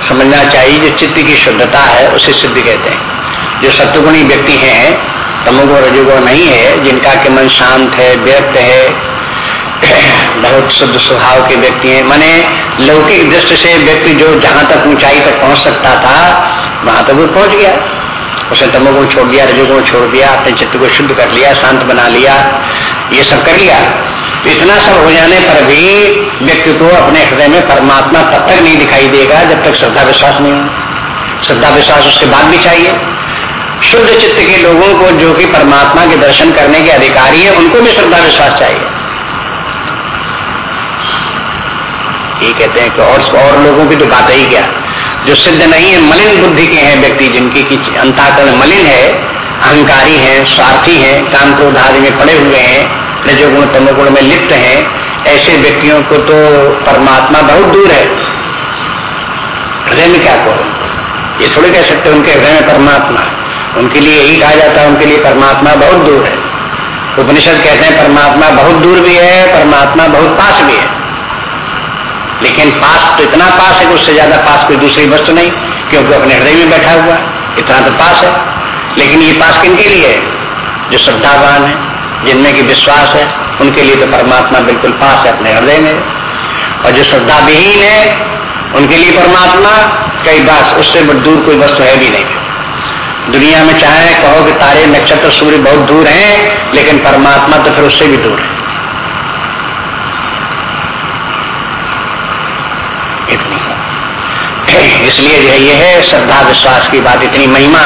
समझना चाहिए, जो चित्त की शुद्धता है, उसे सिद्ध कहते हैं। जो सत्वगुणी व्यक्ति हैं, तमोगुण रजोगुण नहीं है, जिनका के मन शांत है, व्यक्त है, बहुत शुद्ध स्वभाव के व्यक्ति हैं। माने लौकिक दृष्टि से व्यक्ति जो जहाँ तक ऊंचाई तक पहुँच सकता था वहाँ तक वो पहुँच गया। उसने तमोगुण छोड़ दिया रजोगुण छोड़ दिया, अपने चित्त को शुद्ध कर लिया, शांत बना लिया, ये सब कर लिया। तो इतना सब हो जाने पर भी व्यक्ति को अपने हृदय में परमात्मा तब तक नहीं दिखाई देगा जब तक श्रद्धा विश्वास नहीं है। श्रद्धा विश्वास उसके बाद भी चाहिए। शुद्ध चित्त के लोगों को जो कि परमात्मा के दर्शन करने के अधिकारी है, उनको भी श्रद्धा विश्वास चाहिए। ये कहते हैं कि और और लोगों की तो बात ही क्या? जो सिद्ध नहीं है, मलिन बुद्धि के हैं व्यक्ति, जिनकी अंताकरण मलिन है, अहंकारी है, स्वार्थी है, काम क्रोध में पड़े हुए हैं, रजोगुण, तमोगुण में लिप्त हैं, ऐसे व्यक्तियों को तो परमात्मा बहुत दूर है। हृदय में क्या कहो ये थोड़े कह सकते उनके हृदय में परमात्मा उनके लिए यही कहा जाता है, उनके लिए परमात्मा बहुत दूर है। उपनिषद कहते हैं, परमात्मा बहुत दूर भी है, परमात्मा बहुत पास भी है। लेकिन पास तो इतना पास है कि उससे ज़्यादा पास कोई दूसरी वस्तु नहीं, क्योंकि अपने हृदय में बैठा हुआ है। इतना तो पास है। लेकिन ये पास किन के लिए है? जो श्रद्धावान है, जिनमें की विश्वास है, उनके लिए तो परमात्मा बिल्कुल पास है अपने हृदय में। और जो श्रद्धा विहीन है, उनके लिए परमात्मा, कई बार उससे दूर कोई वस्तु है भी नहीं। दुनिया में चाहे कहो कि तारे, नक्षत्र, सूर्य बहुत दूर हैं, लेकिन परमात्मा तो फिर उससे भी दूर है। इसलिए जो है, ये है श्रद्धा विश्वास की बात, इतनी महिमा,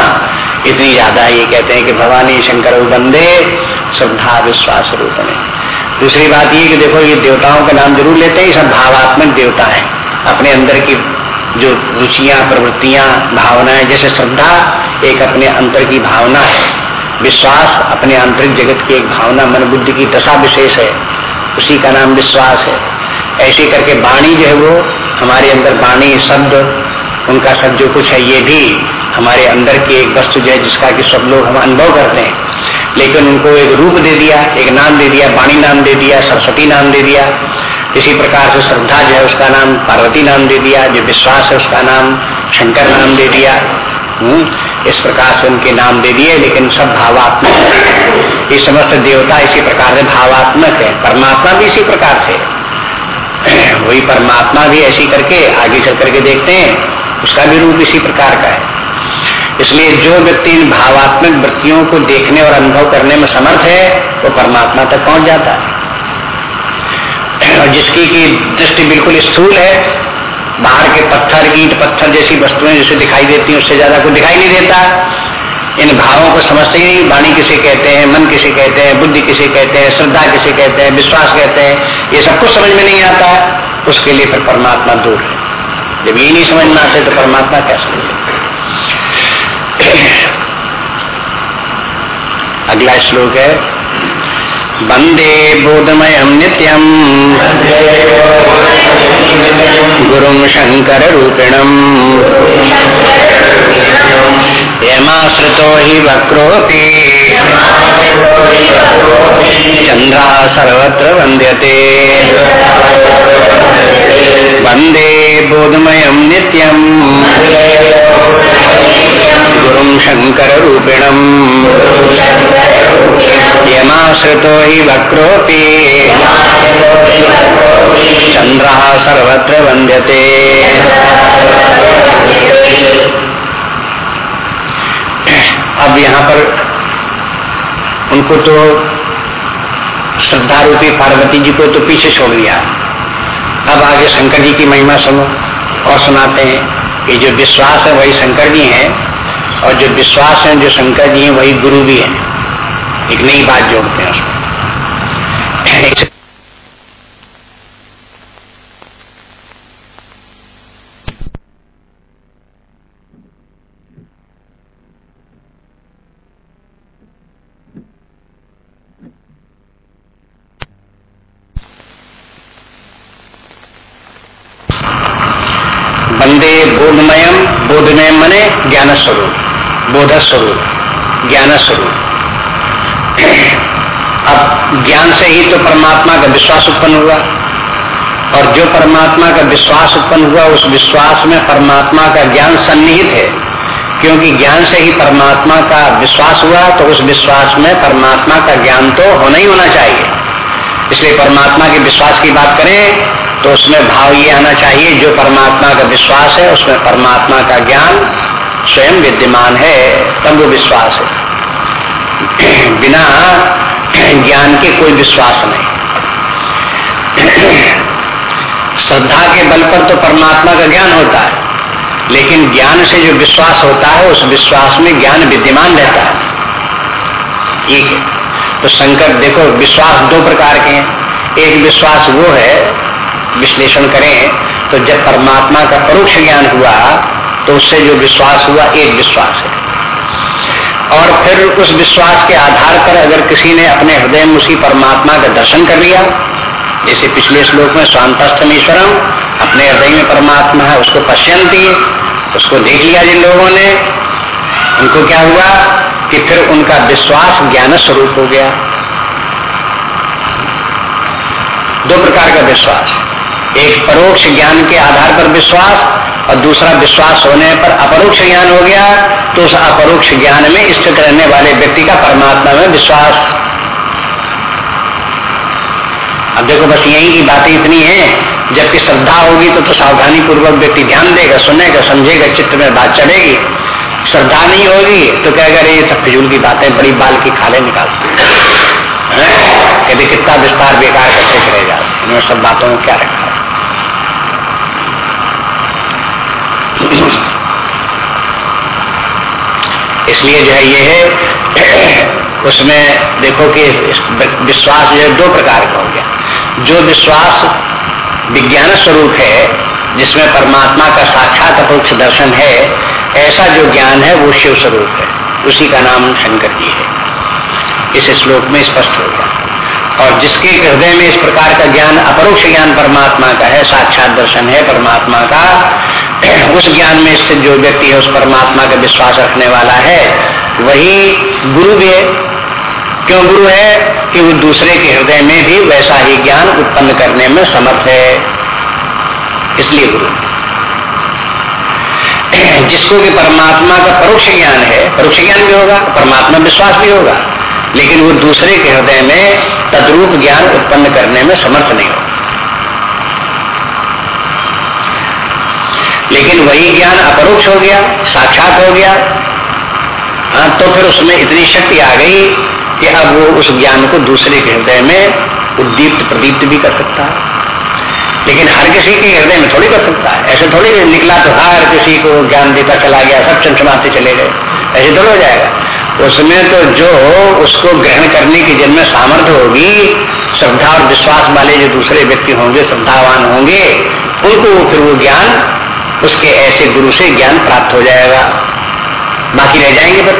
इतनी ज़्यादा ये कहते हैं कि भवानी शंकर बंदे श्रद्धा विश्वास रूप में। दूसरी बात ये कि देखो, ये देवताओं का नाम ज़रूर लेते हैं, ये सब भावात्मक देवता है। अपने अंदर की जो रुचियाँ, प्रवृत्तियाँ, भावनाएँ, जैसे श्रद्धा एक अपने अंतर की भावना है। विश्वास अपने आंतरिक जगत की एक भावना, मन बुद्धि की दशा विशेष है। उसी का नाम विश्वास है। ऐसे करके वाणी जो है वो हमारे अंदर वाणी शब्द उनका सब जो कुछ है ये भी हमारे अंदर की एक वस्तु जो है जिसका कि सब लोग हम अनुभव करते हैं। लेकिन उनको एक रूप दे दिया एक नाम दे दिया वाणी नाम दे दिया सरस्वती नाम दे दिया। इसी प्रकार से श्रद्धा जो है उसका नाम पार्वती नाम दे दिया जो विश्वास है उसका नाम शंकर नाम दे दिया। हम्म, इस प्रकार से उनके नाम दे दिए लेकिन सब भावात्मक। ये समस्त देवता इसी प्रकार से भावात्मक है परमात्मा भी इसी प्रकार से। वही परमात्मा भी ऐसी करके, आगे चल करके देखते हैं, उसका भी रूप इसी प्रकार का है। इसलिए जो व्यक्ति इन भावात्मक वृत्तियों को देखने और अनुभव करने में समर्थ है, वो परमात्मा तक पहुँच जाता है। और जिसकी की दृष्टि बिल्कुल स्थूल है, बाहर के पत्थर, ईट पत्थर जैसी वस्तुएँ जैसे दिखाई देती हैं, उससे ज़्यादा कुछ दिखाई नहीं देता। इन भावों को समझते ही वाणी किसे कहते हैं, मन किसे कहते हैं, बुद्धि किसे कहते हैं, श्रद्धा किसे कहते हैं, विश्वास कहते हैं ये सब कुछ समझ में नहीं आता उसके लिए फिर परमात्मा दूर है। जब ये नहीं समझ में आते तो परमात्मा क्या समझे अगला श्लोक है वंदे बोधमय नित्यम गुरु शंकर रूपिणम यमाश्रितो हि वक्रोऽपि। चन्द्रः सर्वत्र वन्द्यते। वंदे बोधमयम् नित्यम्। गुरुं शङ्कररूपिणम्। यमाश्रितो हि वक्रोऽपि। चन्द्रः सर्वत्र वन्द्यते। अब यहाँ पर उनको तो श्रद्धा रूपी पार्वती जी को तो पीछे छोड़ दिया। अब आगे शंकर जी की महिमा सुनो और सुनाते हैं। ये जो विश्वास है वही शंकर जी हैं और जो विश्वास है जो शंकर जी हैं वही गुरु भी हैं। एक नई बात जोड़ते हैं उसमें बंदे बोधमयम बोधमय मने ज्ञान स्वरूप बोध ज्ञान स्वरूप अब ज्ञान से ही तो परमात्मा का विश्वास उत्पन्न हुआ। और जो परमात्मा का विश्वास उत्पन्न हुआ, उस विश्वास में परमात्मा का ज्ञान सन्निहित है। क्योंकि ज्ञान से ही परमात्मा का विश्वास हुआ तो उस विश्वास में परमात्मा का ज्ञान तो होना ही होना चाहिए। इसलिए परमात्मा के विश्वास की बात करें तो उसमें भाव ये आना चाहिए, जो परमात्मा का विश्वास है, उसमें परमात्मा का ज्ञान स्वयं विद्यमान है, तब वो विश्वास है। बिना ज्ञान के कोई विश्वास नहीं। श्रद्धा के बल पर तो परमात्मा का ज्ञान होता है, लेकिन ज्ञान से जो विश्वास होता है, उस विश्वास में ज्ञान विद्यमान रहता है। ठीक तो शंकर देखो, विश्वास दो प्रकार के हैं। एक विश्वास वो है, विश्लेषण करें तो जब परमात्मा का परोक्ष ज्ञान हुआ तो उससे जो विश्वास हुआ, एक विश्वास है। और फिर उस विश्वास के आधार पर अगर किसी ने अपने हृदय में उसी परमात्मा का दर्शन कर लिया, जैसे पिछले श्लोक में स्वांतस्थमीश्वरम, अपने हृदय में परमात्मा है, उसको पश्यंती उसको देख लिया जिन लोगों ने, उनको क्या हुआ कि फिर उनका विश्वास ज्ञान स्वरूप हो गया। दो प्रकार का विश्वास। एक परोक्ष ज्ञान के आधार पर विश्वास और दूसरा विश्वास होने पर अपरोक्ष ज्ञान हो गया तो उस अपरोक्ष ज्ञान में स्थित रहने वाले व्यक्ति का परमात्मा में विश्वास। अब देखो बस यही की बातें इतनी है। जबकि श्रद्धा होगी तो, तो सावधानी पूर्वक व्यक्ति ध्यान देगा सुनेगा समझेगा चित्त में बात चढ़ेगी। श्रद्धा नहीं होगी तो क्या करे ये सब फिजूल की बातें बड़ी बाल की खाले निकालती कहते कितना विस्तार बेकार चले जाते इन्होंने सब बातों में क्या रखा? इसलिए जो है ये है, उसमें देखो कि विश्वास जो है दो प्रकार का हो गया। जो विश्वास विज्ञान स्वरूप है, जिसमें परमात्मा का साक्षात अपरोक्ष दर्शन है, ऐसा जो ज्ञान है वो शिव स्वरूप है। उसी का नाम शंकर जी है। इस श्लोक में स्पष्ट हो गया। और जिसके हृदय में इस प्रकार का ज्ञान, अपरोक्ष ज्ञान परमात्मा का है, साक्षात दर्शन है, परमात्मा का उस ज्ञान में स्थित जो व्यक्ति है, उस परमात्मा का विश्वास रखने वाला है। वही गुरु भी है। क्यों गुरु है? कि वो दूसरे के हृदय में भी वैसा ही ज्ञान उत्पन्न करने में समर्थ है। इसलिए गुरु। जिसको कि परमात्मा का परोक्ष ज्ञान है, परोक्ष ज्ञान भी होगा, परमात्मा विश्वास भी होगा, लेकिन वो दूसरे के हृदय में तद्रूप ज्ञान उत्पन्न करने में समर्थ नहीं होगा। लेकिन वही ज्ञान अपरोक्ष हो गया, साक्षात हो गया। हाँ तो फिर उसमें इतनी शक्ति आ गई कि अब वो उस ज्ञान को दूसरे के हृदय में उद्दीप्त, प्रदीप्त भी कर सकता है। लेकिन हर किसी के हृदय में थोड़ी कर सकता है। ऐसे थोड़ी निकला तो हर किसी को ज्ञान देता चला गया, सब चमचमाते चले गए। ऐसे थोड़ा हो जाएगा। उसमें तो जो उसको ग्रहण करने की जिनमें सामर्थ्य होगी, श्रद्धा और विश्वास वाले जो दूसरे व्यक्ति होंगे, श्रद्धावान होंगे, उनको फिर वो ज्ञान उसके ऐसे गुरु से ज्ञान प्राप्त हो जाएगा। बाकी रह जाएँगे फिर।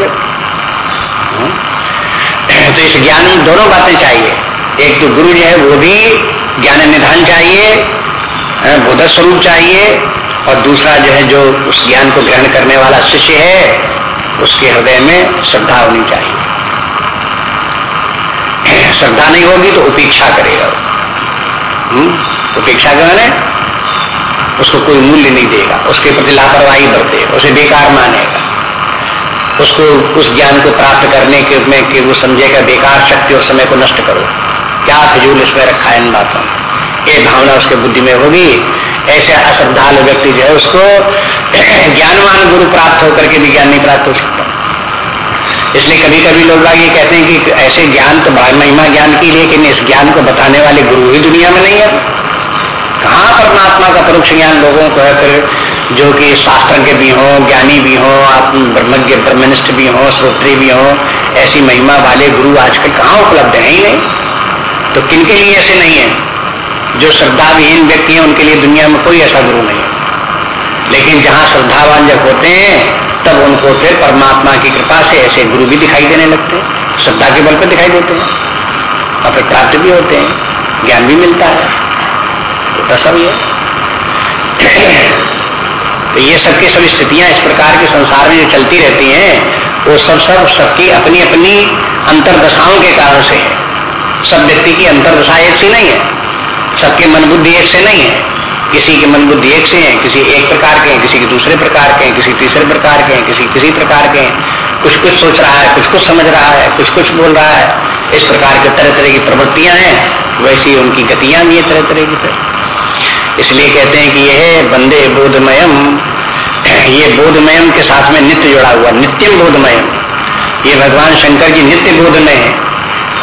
तो इस ज्ञान में दोनों बातें चाहिए। एक तो गुरु जो है, वो भी ज्ञान निधान चाहिए बोध स्वरूप चाहिए, और दूसरा जो है, जो उस ज्ञान को ग्रहण करने वाला शिष्य है, उसके हृदय में श्रद्धा होनी चाहिए। श्रद्धा नहीं होगी तो उपेक्षा करेगा उपेक्षा क्या मैंने उसको कोई मूल्य नहीं देगा। उसके प्रति लापरवाही बरतेगा। उसे बेकार मानेगा। उसको उस ज्ञान को प्राप्त करने के में कि वो समझेगा बेकार शक्ति और समय को नष्ट करो। क्या फिजूल इसमें रखा है इन बातों ये भावना उसके बुद्धि में होगी। ऐसे अश्रद्धालु व्यक्ति जो है उसको ज्ञानवान गुरु प्राप्त होकर के भी ज्ञान नहीं प्राप्त हो सकता। इसलिए कभी कभी लोग ये कहते हैं कि ऐसे ज्ञान तो महिमा ज्ञान की लेकिन इस ज्ञान को बताने वाले गुरु ही दुनिया में नहीं है। कहा परमात्मा का परोक्ष ज्ञान लोगों को है फिर? जो कि शास्त्र के भी हो, ज्ञानी भी हो ब्रह्मज्ञ ब्रह्मनिष्ठ भी हो, श्रोत्री भी हो, ऐसी महिमा वाले गुरु आजकल कहाँ उपलब्ध है ही नहीं? तो किन के लिए ऐसे नहीं है? जो श्रद्धाविहीन व्यक्ति हैं, उनके लिए दुनिया में कोई ऐसा गुरु नहीं है। लेकिन जहाँ श्रद्धावान जब होते हैं, तब उनको फिर परमात्मा की कृपा से ऐसे गुरु भी दिखाई देने लगते हैं। श्रद्धा के बल पर दिखाई देते हैं। और फिर प्राप्त भी होते हैं। ज्ञान भी मिलता है। सब ये। तो ये सबकी सब स्थितियाँ इस प्रकार के संसार में जो चलती रहती हैं, वो सब सब सबकी अपनी अपनी अंतरदशाओं के कारण से है। सब व्यक्ति की अंतरदशा एक से नहीं है। सबके मन बुद्धि एक से नहीं है। किसी के मन बुद्धि एक से है, किसी एक प्रकार के हैं, किसी के दूसरे प्रकार के हैं, किसी तीसरे प्रकार के हैं, किसी किसी प्रकार के हैं। कुछ कुछ सोच रहा है कुछ कुछ समझ रहा है कुछ कुछ बोल रहा है। इस प्रकार के तरह तरह की प्रवृत्तियाँ हैं, वैसी उनकी गतियाँ भी है तरह तरह की तरह। इसलिए कहते हैं कि यह बंदे बोधमयम। ये बोधमयम के साथ में नित्य जुड़ा हुआ नित्यम बोधमयम। ये भगवान शंकर जी नित्य बोध में है।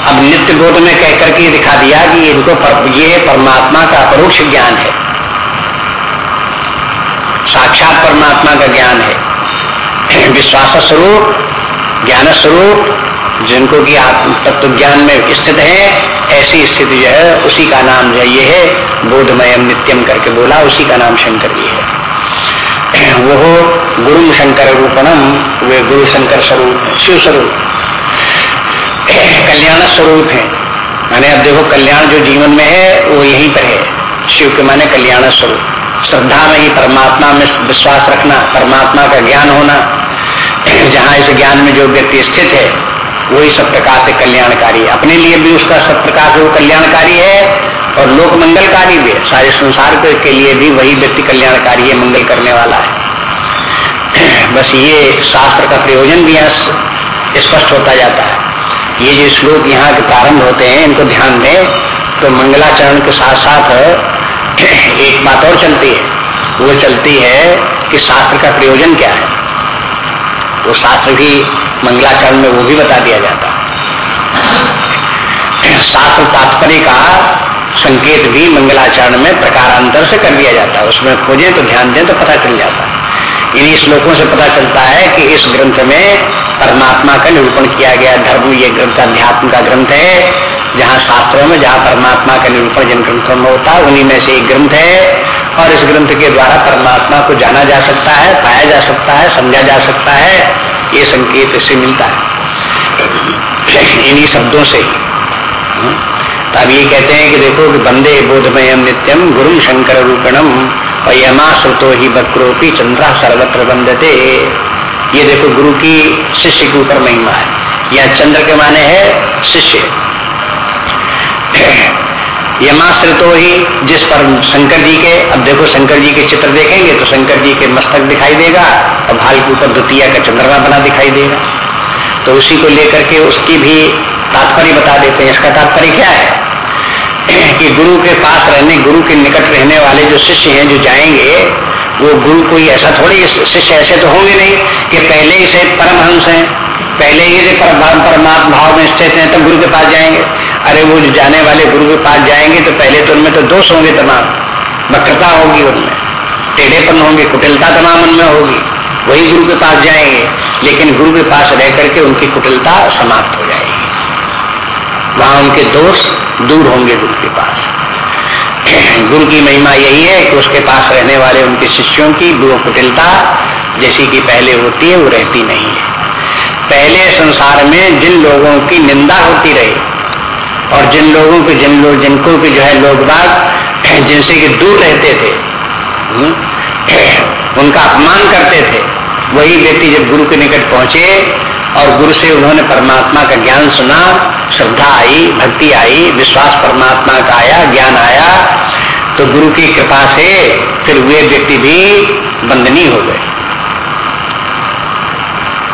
अब नित्य बोध में कह करके दिखा दिया कि इनको पर, ये परमात्मा का परोक्ष ज्ञान है। साक्षात परमात्मा का ज्ञान है। विश्वास स्वरूप ज्ञान स्वरूप जिनको की आत्म तत्व ज्ञान में स्थित है, ऐसी स्थिति जो है, उसी का नाम जो ये है बोधमयम नित्यम करके बोला, उसी का नाम शंकर जी है। वो हो गुरु शंकर रूपणम, वे गुरु शंकर स्वरूप है, शिव स्वरूप। कल्याण स्वरूप है। माने अब देखो, कल्याण जो जीवन में है, वो यहीं पर है। शिव के माने कल्याण स्वरूप। श्रद्धा में ही परमात्मा में विश्वास रखना, परमात्मा का ज्ञान होना। जहाँ इस ज्ञान में जो व्यक्ति स्थित है वही सब प्रकार से कल्याणकारी अपने लिए भी उसका सब प्रकार से वो कल्याणकारी है और लोक मंगलकारी भी है। सारे संसार के लिए भी वही व्यक्ति कल्याणकारी है, मंगल करने वाला है। बस ये शास्त्र का प्रयोजन भी यहाँ स्पष्ट होता जाता है। ये जो श्लोक यहाँ के प्रारंभ होते हैं, इनको ध्यान दें तो मंगलाचरण के साथ साथ एक बात और चलती है। वो चलती है कि शास्त्र का प्रयोजन क्या है? वो शास्त्र भी मंगलाचरण में वो भी बता दिया जाता। है शास्त्र तात्पर्य का संकेत भी मंगलाचरण में प्रकारांतर से कर दिया जाता। है उसमें खोजें तो ध्यान दें तो पता चल जाता। है इन्हीं श्लोकों से पता चलता है कि इस ग्रंथ में परमात्मा का निरूपण किया गया। धर्म ये ग्रंथ अध्यात्म का ग्रंथ है, जहाँ शास्त्रों में जहाँ परमात्मा का निरूपण जिन ग्रंथों में होता है उन्हीं में से एक ग्रंथ है। और इस ग्रंथ के द्वारा परमात्मा को जाना जा सकता है, पाया जा सकता है, समझा जा सकता है। ये संकेत इससे मिलता है। इन्हीं शब्दों से। तो अब ये कहते हैं कि देखो कि बंदे बोधमयम नित्यम गुरु शंकर रूपणम और यमाश्रतो ही बक्रोपी चंद्रा सर्वत्र बंदते। ये देखो गुरु की शिष्य के ऊपर महिमा है। या चंद्र के माने है शिष्य। यमाश्रितो ही जिस पर शंकर जी के, अब देखो शंकर जी के चित्र देखेंगे तो शंकर जी के मस्तक दिखाई देगा और भाल के ऊपर द्वितीय का चंद्रमा बना दिखाई देगा। तो उसी को लेकर के उसकी भी तात्पर्य बता देते हैं। इसका तात्पर्य क्या है? कि गुरु के पास रहने, गुरु के निकट रहने वाले जो शिष्य हैं, जो जाएँगे, वो गुरु कोई ऐसा थोड़ी शिष्य ऐसे तो होंगे नहीं कि पहले ही से परमहंस हैं, पहले ही से परमात्मा भाव में स्थित हैं, तब तो गुरु के पास जाएँगे। अरे वो जाने वाले गुरु के पास जाएँगे तो पहले तो उनमें तो दोष होंगे तमाम। वक्रता होगी उनमें। टेढ़ेपन होंगे, कुटिलता तमाम उनमें होगी। वही गुरु के पास जाएँगे, लेकिन गुरु के पास रह करके उनकी कुटिलता समाप्त हो जाएगी। वहाँ उनके दोष दूर होंगे गुरु के पास। गुरु की महिमा यही है कि उसके पास रहने वाले उनके शिष्यों की गुरु कुटिलता जैसी कि पहले होती है, वो रहती नहीं है। पहले संसार में जिन लोगों की निंदा होती रही और जिन लोगों के जिन लोग जिनको के जो है लोग बाग जिनसे कि दूर रहते थे हम्म, उनका अपमान करते थे। वही व्यक्ति जब गुरु के निकट पहुँचे और गुरु से उन्होंने परमात्मा का ज्ञान सुना श्रद्धा आई भक्ति आई विश्वास परमात्मा का आया ज्ञान आया तो गुरु की कृपा से फिर वे व्यक्ति भी बंदनी हो गए।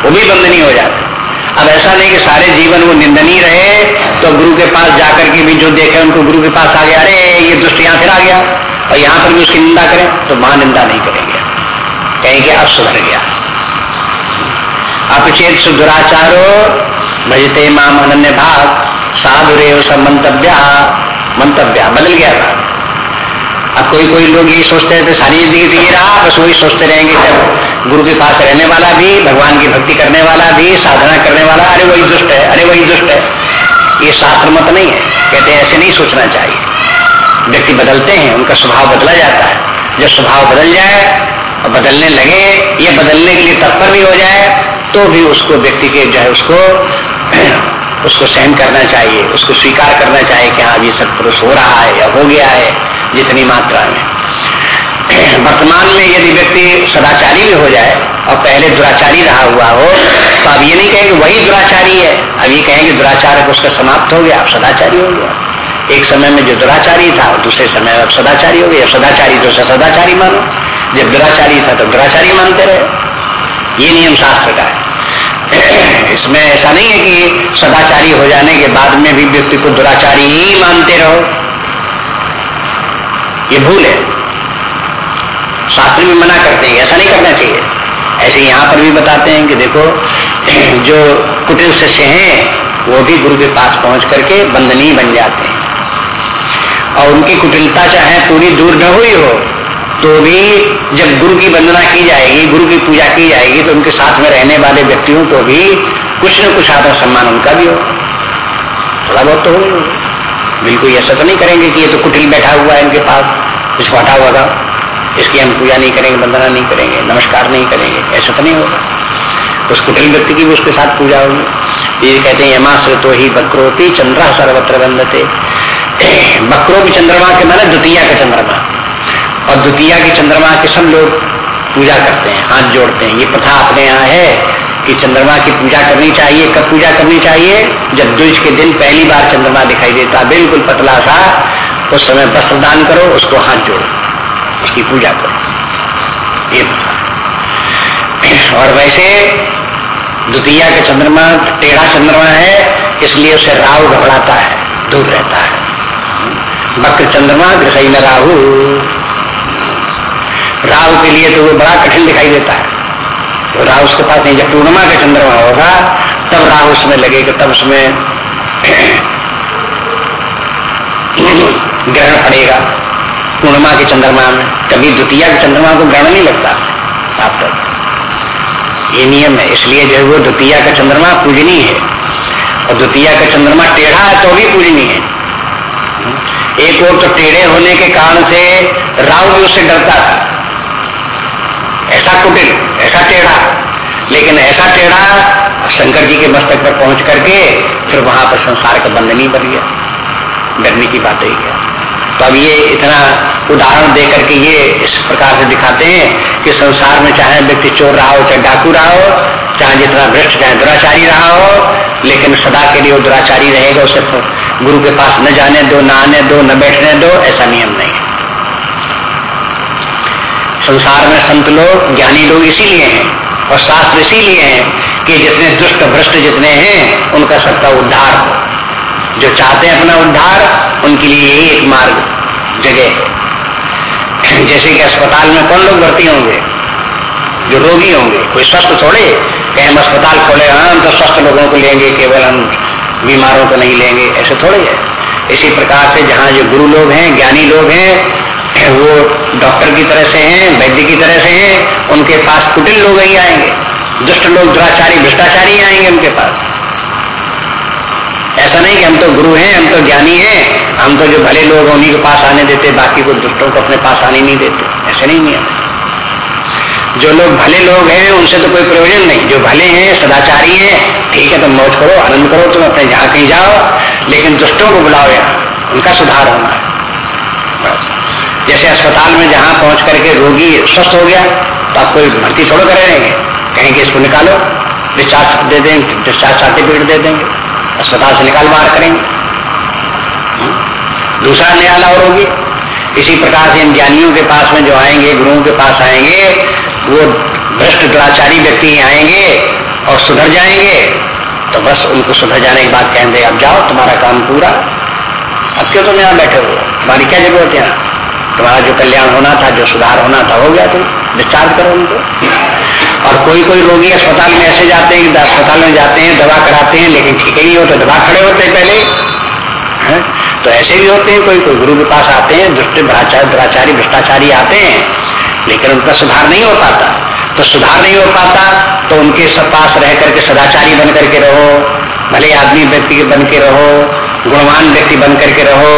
वो भी बंदनी हो जाते। अब ऐसा नहीं कि सारे जीवन वो निंदनीय रहे तो गुरु के पास जाकर के भी जो देखे उनको गुरु के पास आ गया, अरे ये दुष्ट यहाँ फिर आ गया, और यहाँ पर भी उसकी निंदा करें तो वहाँ निंदा नहीं करेंगे। कहेंगे अब सुधर गया। अपचेत सुधुराचारो भजते माम अनन्य भाग साधु रे मंतव्य मंतव्य, बदल गया था। अब कोई कोई लोग यही सोचते रहते सारी ज़िंदगी से ये रहा, बस वही सोचते रहेंगे जब गुरु के पास रहने वाला भी, भगवान की भक्ति करने वाला भी, साधना करने वाला, अरे वही दुष्ट है, अरे वही दुष्ट है। ये शास्त्र मत नहीं है। कहते ऐसे नहीं सोचना चाहिए। व्यक्ति बदलते हैं, उनका स्वभाव बदला जाता है। जब स्वभाव बदल जाए और बदलने लगे, या बदलने के लिए तत्पर भी हो जाए तो भी उसको व्यक्ति के जो है उसको उसको सहन करना चाहिए, उसको स्वीकार करना चाहिए कि हाँ ये सत्पुरुष हो रहा है या हो गया है। जितनी मात्रा में। वर्तमान में यदि व्यक्ति सदाचारी भी हो जाए और पहले दुराचारी रहा हुआ हो तो अब ये नहीं कहेंगे वही दुराचारी है। अब ये कहेंगे दुराचार उसका समाप्त हो गया, अब सदाचारी हो गया। एक समय में जो दुराचारी था, दूसरे समय अब सदाचारी हो गया। सदाचारी तो सदाचारी मानो। जब दुराचारी था तो दुराचारी मानते रहे। ये नियम शास्त्र का है। इसमें ऐसा नहीं है कि सदाचारी हो जाने के बाद में भी व्यक्ति को दुराचारी ही मानते रहो। ये भूल है। शास्त्र भी मना करते हैं, ऐसा नहीं करना चाहिए। ऐसे यहाँ पर भी बताते हैं कि देखो, जो कुटिल शिष्य हैं, वो भी गुरु के पास पहुँच करके बंदनीय बन जाते हैं। और उनकी कुटिलता चाहे पूरी दूर न हुई हो तो भी जब गुरु की वंदना की जाएगी, गुरु की पूजा की जाएगी तो उनके साथ में रहने वाले व्यक्तियों को भी कुछ न कुछ आदर सम्मान उनका भी हो। थोड़ा बहुत तो हो। बिल्कुल ऐसा तो नहीं करेंगे कि ये तो कुटिल बैठा हुआ है इनके पास। इसको हटा हुआ था। इसकी हम पूजा नहीं करेंगे, वंदना नहीं करेंगे, नमस्कार नहीं करेंगे, ऐसा तो नहीं होगा। उस कुटिल व्यक्ति की भी उसके साथ पूजा होगी। ये कहते हैं, यमाश्र तो ही बक्रोपी चंद्रा सर्वत्र बंदते बक्रो भी चंद्रमा के मतलब द्वितीय का चंद्रमा। और द्वितीय के चंद्रमा के सब लोग पूजा करते हैं, हाथ जोड़ते हैं। ये प्रथा अपने यहाँ है कि चंद्रमा की पूजा करनी चाहिए। कब पूजा करनी चाहिए? जब द्विज के दिन पहली बार चंद्रमा दिखाई देता। बिल्कुल पतला सा उस समय वस्त्र दान करो उसको हाथ जोड़ो उसकी पूजा करो ये और वैसे द्वितीय का चंद्रमा टेढ़ा चंद्रमा है इसलिए उसे राहु घबराता है दूर रहता है वक्र चंद्रमा गृह राहु राहु के लिए तो वो बड़ा कठिन दिखाई देता है तो राहु उसके पास नहीं जब पूर्णिमा का चंद्रमा होगा तब राहु उसमें लगेगा तब उसमें ग्रहण पड़ेगा पूर्णिमा के चंद्रमा में। कभी द्वितीय के चंद्रमा को ग्रहण नहीं लगता। आप तक ये नियम है। इसलिए जो वो द्वितीय का चंद्रमा पूजनीय है। और द्वितीय का चंद्रमा टेढ़ा है तो भी पूजनीय है। एक और तो टेढ़े होने के कारण से राहु भी उससे डरता था ऐसा कुटिल, ऐसा टेढ़ा। लेकिन ऐसा टेढ़ा शंकर जी के मस्तक पर पहुँच करके फिर वहाँ पर संसार का बंधन बन गया। डरने की बात ही। तो अब ये इतना उदाहरण दे करके ये इस प्रकार से दिखाते हैं कि संसार में चाहे व्यक्ति चोर रहा हो, चाहे डाकू रहा हो, चाहे जितना भ्रष्ट चाहे दुराचारी रहा हो, लेकिन सदा के लिए वो दुराचारी रहेगा, उसे गुरु के पास न जाने दो, न आने दो, न बैठने दो, ऐसा नियम नहीं है। संसार में संत लोग, ज्ञानी लोग इसीलिए हैं, और शास्त्र इसीलिए हैं कि जितने दुष्ट भ्रष्ट जितने हैं, उनका सबका उद्धार हो। जो चाहते हैं अपना उद्धार, उनके लिए यही एक मार्ग, जगह। जैसे कि अस्पताल में कौन लोग भर्ती होंगे? जो रोगी होंगे। कोई स्वस्थ थोड़े? कहीं, हम अस्पताल खोले हाँ हम तो स्वस्थ लोगों को लेंगे, केवल हम बीमारों को नहीं लेंगे। ऐसे थोड़े है। इसी प्रकार से जहाँ जो गुरु लोग हैं, ज्ञानी लोग हैं, वो डॉक्टर की तरह से हैं, वैद्य की तरह से हैं, उनके पास कुटिल लोग ही आएँगे। दुष्ट लोग, दुराचारी, भ्रष्टाचारी आएँगे उनके पास। ऐसा नहीं कि हम तो गुरु हैं, हम तो ज्ञानी हैं, हम तो जो भले लोग हैं, उन्हीं के पास आने देते, बाकी को दुष्टों को अपने पास आने नहीं देते। ऐसे नहीं नियम जो लोग भले लोग हैं, उनसे तो कोई प्रयोजन नहीं। जो भले हैं, सदाचारी हैं, ठीक है तुम मौज करो, आनंद करो, तुम अपने जहाँ कहीं जाओ, लेकिन दुष्टों को बुलाओ यहाँ। उनका सुधार होना है। जैसे अस्पताल में जहाँ पहुँच करके रोगी स्वस्थ हो गया तो आप कोई भर्ती थोड़ा कर रहेंगे कहेंगे, इसको निकालो, डिस्चार्ज दे देंगे डिस्चार्ज सर्टिफिकेट दे देंगे। अस्पताल से निकाल बाहर करेंगे। हम्म। दूसरा नया लाभ होगी। इसी प्रकार से इन ज्ञानियों के पास में जो आएँगे, गुरुओं के पास आएँगे, वो भ्रष्ट दुराचारी व्यक्ति आएँगे और सुधर जाएँगे। तो बस उनको सुधर जाने के बाद कहेंगे अब जाओ, तुम्हारा काम पूरा। अब क्यों तुम यहाँ बैठे हो? तुम्हारी क्या ज़रूरत है तुम्हारा जो कल्याण होना था, जो सुधार होना था, हो गया तुम। डिस्चार्ज करो उनको। और कोई कोई रोगी अस्पताल में ऐसे जाते हैं कि अस्पताल में जाते हैं, दवा कराते हैं, लेकिन ठीक ही हो तो दवा खड़े होते हैं पहले। है? तो ऐसे भी होते हैं, कोई कोई गुरु के पास आते हैं, दुष्ट भ्राचारी भ्रष्टाचारी आते हैं, लेकिन उनका सुधार नहीं हो पाता। तो सुधार नहीं हो पाता तो उनके सब पास रह करके सदाचारी बन करके रहो, भले आदमी व्यक्ति बन के रहो, गुणवान व्यक्ति बन करके रहो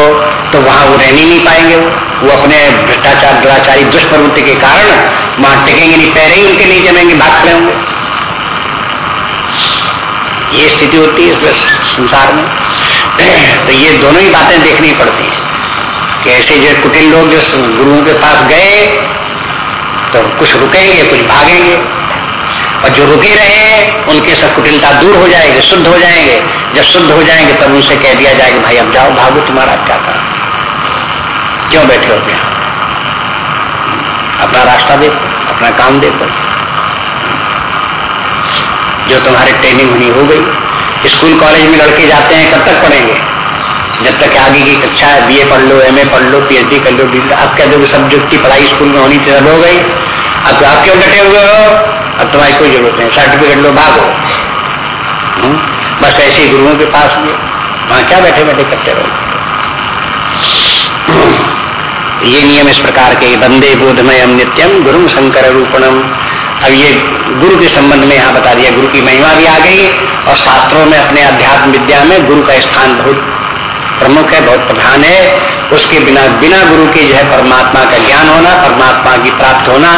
तो वहाँ वो रह नहीं पाएँगे वो अपने भ्रष्टाचार, दुराचारी, दुष्प्रवृत्ति के कारण वहाँ टिकेंगे नहीं, पैर ही उनके नहीं जमेंगे, भाग खड़े होंगे। ये स्थिति होती है संसार में। तो ये दोनों ही बातें देखनी पड़ती हैं कि ऐसे जो कुटिल लोग जो गुरुओं के पास गए तो कुछ रुकेंगे, कुछ भागेंगे। और जो रुके रहे उनके सब कुटिलता दूर हो जाएगी, शुद्ध हो जाएँगे। जब शुद्ध हो जाएँगे, तब उनसे कह दिया जाएगा, भाई, अब जाओ, भागो, तुम्हारा क्या था क्यों बैठे हो गया अपना रास्ता देखो अपना काम देखो जो तुम्हारी ट्रेनिंग होनी हो गई। स्कूल कॉलेज में लड़के जाते हैं, कब तक पढ़ेंगे? जब तक आगे की कक्षा है बीए पढ़ लो एमए पढ़ लो पीएचडी कर लो आप कह दो सब की पढ़ाई स्कूल में होनी थी हो गई। अब तो आप क्यों डटे हुए हो? अब तुम्हारी कोई ज़रूरत नहीं। सर्टिफिकेट लो, भागो। हम्म? बस ऐसे गुरुओं के पास भी वहाँ क्या बैठे बैठे करते रहो ये नियम इस प्रकार के, बंदे बोधमय नित्यम गुरु शंकर रूपणम। अब ये गुरु के संबंध में यहाँ बता दिया, गुरु की महिमा भी आ गई और शास्त्रों में अपने अध्यात्म विद्या में गुरु का स्थान बहुत प्रमुख है, बहुत प्रधान है। उसके बिना बिना गुरु के जो है परमात्मा का ज्ञान होना, परमात्मा की प्राप्त होना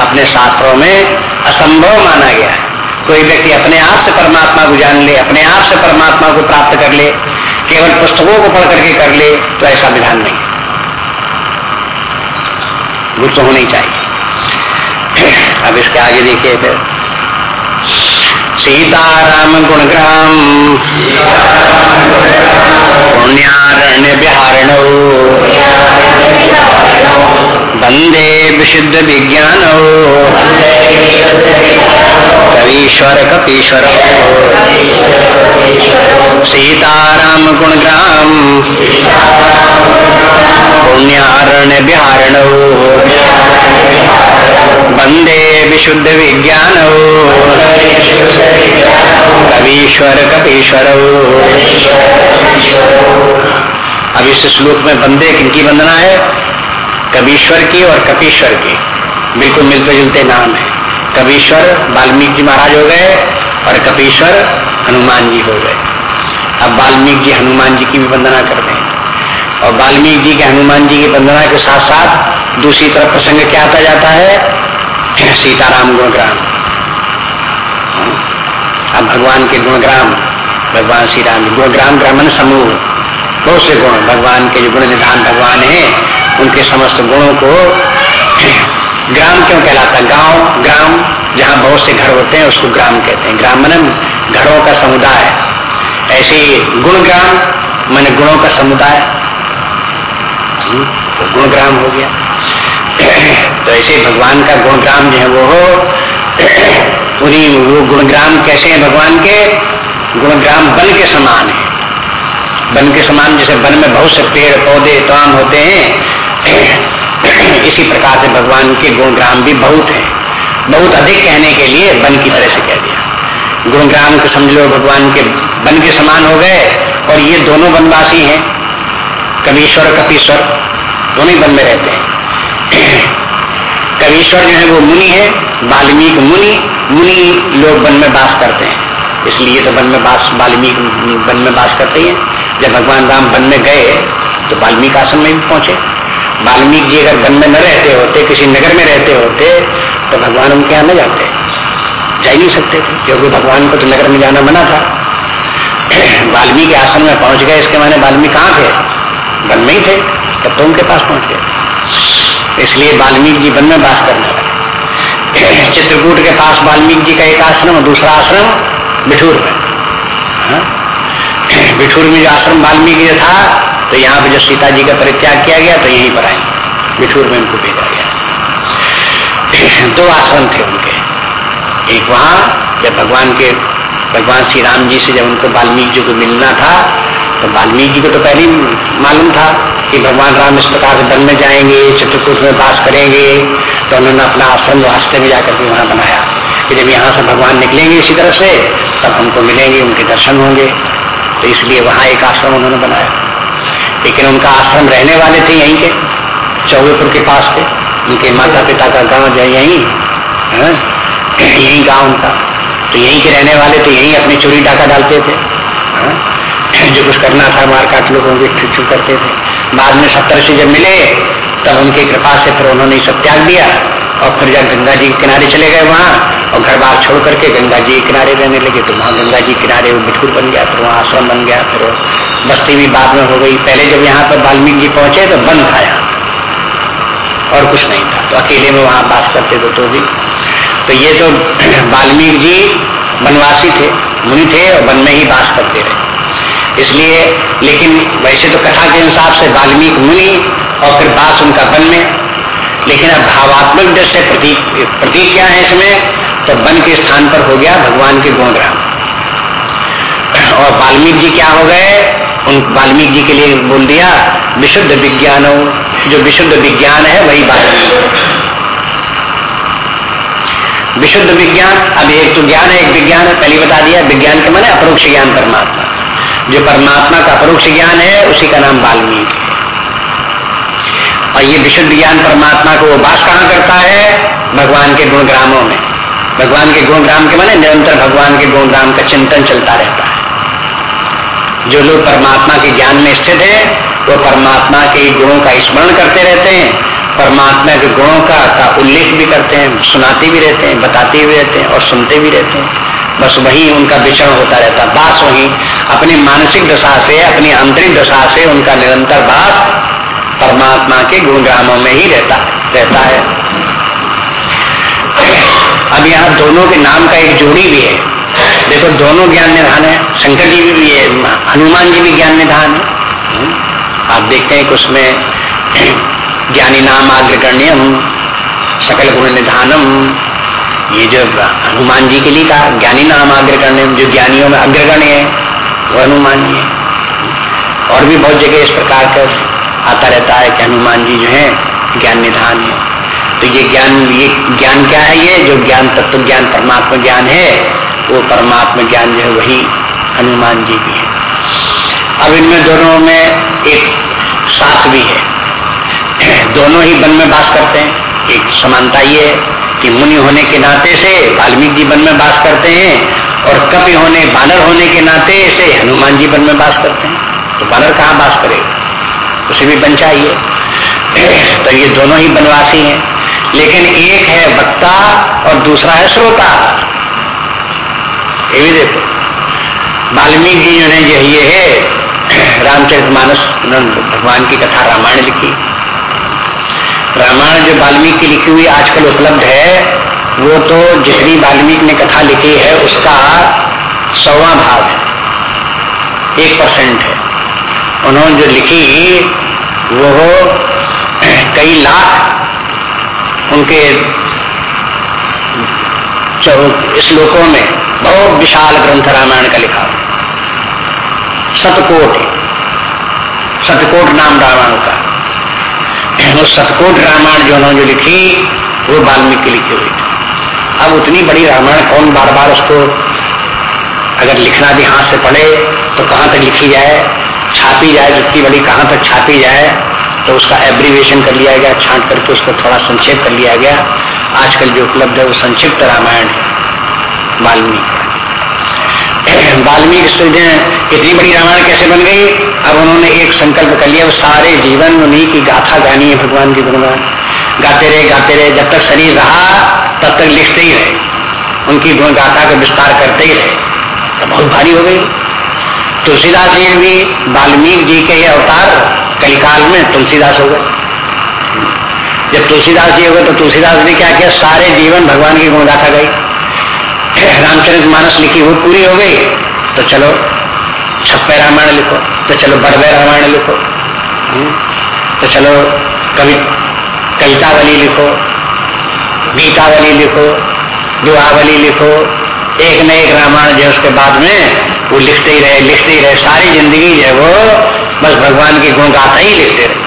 अपने शास्त्रों में असंभव माना गया है। कोई व्यक्ति अपने आप से परमात्मा को जान ले, अपने आप से परमात्मा को प्राप्त कर ले, केवल पुस्तकों को पढ़ करके कर ले तो ऐसा विधान नहीं गुरु तो होनी चाहिए। अब इसके आगे देखिए फिर। सीताराम गुणग्राम। पुण्यारण्य बिहारण। वंदे विशुद्ध विज्ञान कवीश्वर कपीश्वर सीताराम गुणग्राम पुण्यारण्य बिहारण वंदे विशुद्ध विज्ञान कवीश्वर कपीश्वर अब इस श्लोक में बंदे किनकी वंदना है? कबीश्वर की और कपीश्वर की। बिल्कुल मिलते जुलते नाम है। कबीश्वर वाल्मीकि जी महाराज हो गए और कपीश्वर हनुमान जी हो गए। अब वाल्मीकि जी हनुमान जी की भी वंदना करते हैं और वाल्मीकि जी के हनुमान जी की वंदना के साथ साथ दूसरी तरफ़ प्रसंग क्या आता जाता है? सीताराम गुणग्राम। अब भगवान के गुणग्राम, भगवान श्री राम गुणग्राम ग्रामन समूह, बहुत से गुण भगवान के जो गुण निधान भगवान है उनके समस्त गुणों को ग्राम क्यों कहलाता गाँव ग्राम जहाँ बहुत से घर होते हैं उसको ग्राम कहते हैं। ग्राम मन घरों का समुदाय ऐसे गुण ग्राम मैंने गुणों का समुदाय। हम्म, तो गुण ग्राम हो गया। तो ऐसे भगवान का गुणग्राम जो है वो हो पूरी वो गुणग्राम कैसे हैं भगवान के? गुणग्राम बन के समान है। बन के समान जैसे वन में बहुत से पेड़ पौधे तमाम होते हैं इसी प्रकार से भगवान के गुणग्राम भी बहुत है। बहुत अधिक कहने के लिए वन की तरह से कह दिया। गुणग्राम के समझ लो, भगवान के वन के समान हो गए और ये दोनों वनवासी हैं। कवीश्वर कपीश्वर दोनों ही वन में रहते हैं। कवीश्वर जो है वो मुनि है, वाल्मीकि मुनि मुनि लोग वन में वास करते हैं। इसलिए तो वन में वास, वाल्मीकि वन में वास करते हैं। जब भगवान राम वन में गए तो वाल्मीकि आश्रम में भी पहुँचे। वाल्मीकि जी अगर वन में न रहते होते, किसी नगर में रहते होते तो भगवान उनके यहाँ न जाते। जा ही नहीं सकते थे, क्योंकि भगवान को तो नगर में जाना मना था। वाल्मीकि आश्रम में पहुँच गए, इसके माने वाल्मीकि कहाँ थे? वन में ही थे, तब तो उनके पास पहुँच गए। इसलिए वाल्मीकि जी वन में वास करने लगे। चित्रकूट के पास वाल्मीकि जी का एक आश्रम और दूसरा आश्रम बिठूर में। हाँ? बिठूर में जो आश्रम वाल्मीकि था तो यहाँ पे जो सीता जी का परित्याग किया गया तो यहीं पर आए। बिठूर में उनको भेजा गया। दो आश्रम थे उनके। एक वहाँ, जब भगवान के, भगवान श्री राम जी से जब उनको वाल्मीकि जी को मिलना था तो वाल्मीकि जी को तो पहले मालूम था कि भगवान राम इस प्रकार से वन में जाएँगे, चित्रकूट में बास करेंगे तो उन्होंने अपना आश्रम रास्ते में जाकर के वहाँ बनाया। कि जब यहाँ से भगवान निकलेंगे इसी तरफ़ से, तब हमको मिलेंगे, उनके दर्शन होंगे। तो इसलिए वहाँ एक आश्रम उन्होंने बनाया। लेकिन उनका आश्रम रहने वाले थे यहीं के चौबेपुर के पास थे उनके माता पिता का गाँव जो यहीं हाँ, यही गाँव उनका। तो यहीं के रहने वाले थे यहीं अपनी चोरी डाका डालते थे हाँ, जो कुछ करना था मार काट लोगों को करते थे। बाद में सत्तर से जब मिले तब उनकी कृपा से फिर उन्होंने सब त्याग दिया और फिर जब गंगा जी के किनारे चले गए वहाँ और घर बार छोड़ करके गंगा जी के किनारे रहने लगे तो वहाँ गंगा जी किनारे वो बिठूर बन गया, फिर वहाँ आश्रम बन गया, फिर बस्ती भी बाद में हो गई। पहले जब यहाँ पर वाल्मीकि जी पहुँचे तो बंद था यहाँ। और कुछ नहीं था। तो अकेले में वहाँ बास करते थे तो भी। तो ये तो वाल्मीकि जी वनवासी थे, मुनि थे और वन में ही बास करते रहे। इसलिए, लेकिन वैसे तो कथा के हिसाब से वाल्मीकि मुनि और फिर बास उनका वन में। लेकिन अब भावात्मक दृष्टि प्रतीक प्रतीक क्या है इसमें? तो वन के स्थान पर हो गया भगवान के गुणग्राम और वाल्मीकि जी क्या हो गए? उन वाल्मीकि जी के लिए बोल दिया, विशुद्ध विज्ञान, जो विशुद्ध विज्ञान है, वही वाल्मीकि विशुद्ध विज्ञान, अब एक तो ज्ञान है, एक विज्ञान है, पहले बता दिया, विज्ञान के माने अपरोक्ष ज्ञान परमात्मा। जो परमात्मा का अपरोक्ष ज्ञान है, उसी का नाम वाल्मीकि। और ये विशुद्ध ज्ञान परमात्मा को वास कहाँ करता है? भगवान के गुणग्रामों में। भगवान के गुणग्राम के माने निरंतर भगवान के गुणग्राम का चिंतन चलता रहता है। जो लोग परमात्मा के ज्ञान में स्थित है वो परमात्मा के गुणों का स्मरण करते रहते हैं परमात्मा के गुणों का, का उल्लेख भी करते हैं सुनाते भी रहते हैं बताते भी रहते हैं और सुनते भी रहते हैं। बस वही उनका विचरण होता रहता है। बास वही अपनी मानसिक दशा से अपनी आंतरिक दशा से उनका निरंतर बास परमात्मा के गुणग्रामों में ही रहता रहता है। अब यहाँ दोनों के नाम का एक जोड़ी भी है। देखो दोनों ज्ञान निधान है। शंकर जी भी है हनुमान जी भी ज्ञान निधान है। हम्म, आप देखते हैं कि उसमें ज्ञानी नाम अग्रगण्यम सकल गुण निधानम। ये जो हनुमान जी के लिए कहा ज्ञानी नाम अग्रगण्यम जो ज्ञानियों में अग्रगण्य है वो हनुमान जी है। और भी बहुत जगह इस प्रकार का आता रहता है कि हनुमान जी जो है ज्ञान निधान है। तो ये ज्ञान ये ज्ञान क्या है ये? जो ज्ञान तत्व ज्ञान परमात्मा ज्ञान है, वो परमात्मा ज्ञान जो है वही हनुमान जी भी है। अब इनमें दोनों में एक साथ भी है। दोनों ही वन में वास करते हैं। एक समानता ये है कि मुनि होने के नाते से वाल्मीकि जी वन में वास करते हैं और कपि होने, बानर होने के नाते से हनुमान जी वन में वास करते हैं। तो बानर कहाँ वास करेगा? उसे भी बन चाहिए। तो ये दोनों ही बनवासी हैं। लेकिन एक है वक्ता और दूसरा है श्रोता। ये भी देखो। वाल्मीकि जी ने जो ये है, रामचरित मानस भगवान की कथा रामायण लिखी। रामायण जो वाल्मीकि लिखी हुई आजकल उपलब्ध है, वो तो जितनी वाल्मीकि ने कथा लिखी है, उसका सौवा भाग है। एक परसेंट है। उन्होंने जो लिखी, वो कई लाख उनके श्लोकों में बहुत विशाल ग्रंथ रामायण का लिखा सतकोट। सतकोट नाम रामायण का वो सतकोट रामायण जो उन्होंने लिखी, वो वाल्मीकि लिखी हुई थी। अब उतनी बड़ी रामायण कौन बार बार उसको अगर लिखना भी हाथ से पढ़े तो कहाँ तक लिखी जाए? छापी जाए, जितनी बड़ी कहाँ तक छापी जाए? तो उसका एब्रीवेशन कर लिया गया, छांट करके उसको थोड़ा संक्षेप कर लिया गया। आजकल जो उपलब्ध है वो संक्षिप्त रामायण है, वाल्मीकि वाल्मीकि इतनी बड़ी रामायण कैसे बन गई? अब उन्होंने एक संकल्प कर लिया वो सारे जीवन उन्हीं की गाथा गानी है भगवान की गुणगान गाते रहे गाते रहे, जब तक शरीर रहा, तब तक लिखते ही रहे। उनकी गाथा का विस्तार करते ही रहे। तो बहुत भारी हो गई। तुलसीदास जी भी वाल्मीकि जी के अवतार कई काल में तुलसीदास हो गए। जब तुलसीदास जी हो गए तो तुलसीदास ने क्या किया? सारे जीवन भगवान की गुणगाथा गई। रामचरित मानस लिखी वो पूरी हो गई। तो चलो छप्पे रामायण लिखो तो चलो बड़वे रामायण लिखो। हम्म, तो चलो कवि कवितावली लिखो गीतावली लिखो दुआवली लिखो एक न एक रामायण जो उसके बाद में वो लिखते ही रहे लिखते ही रहे सारी ज़िंदगी जो है वो बस भगवान की गुण गाथा ही लेते रहे।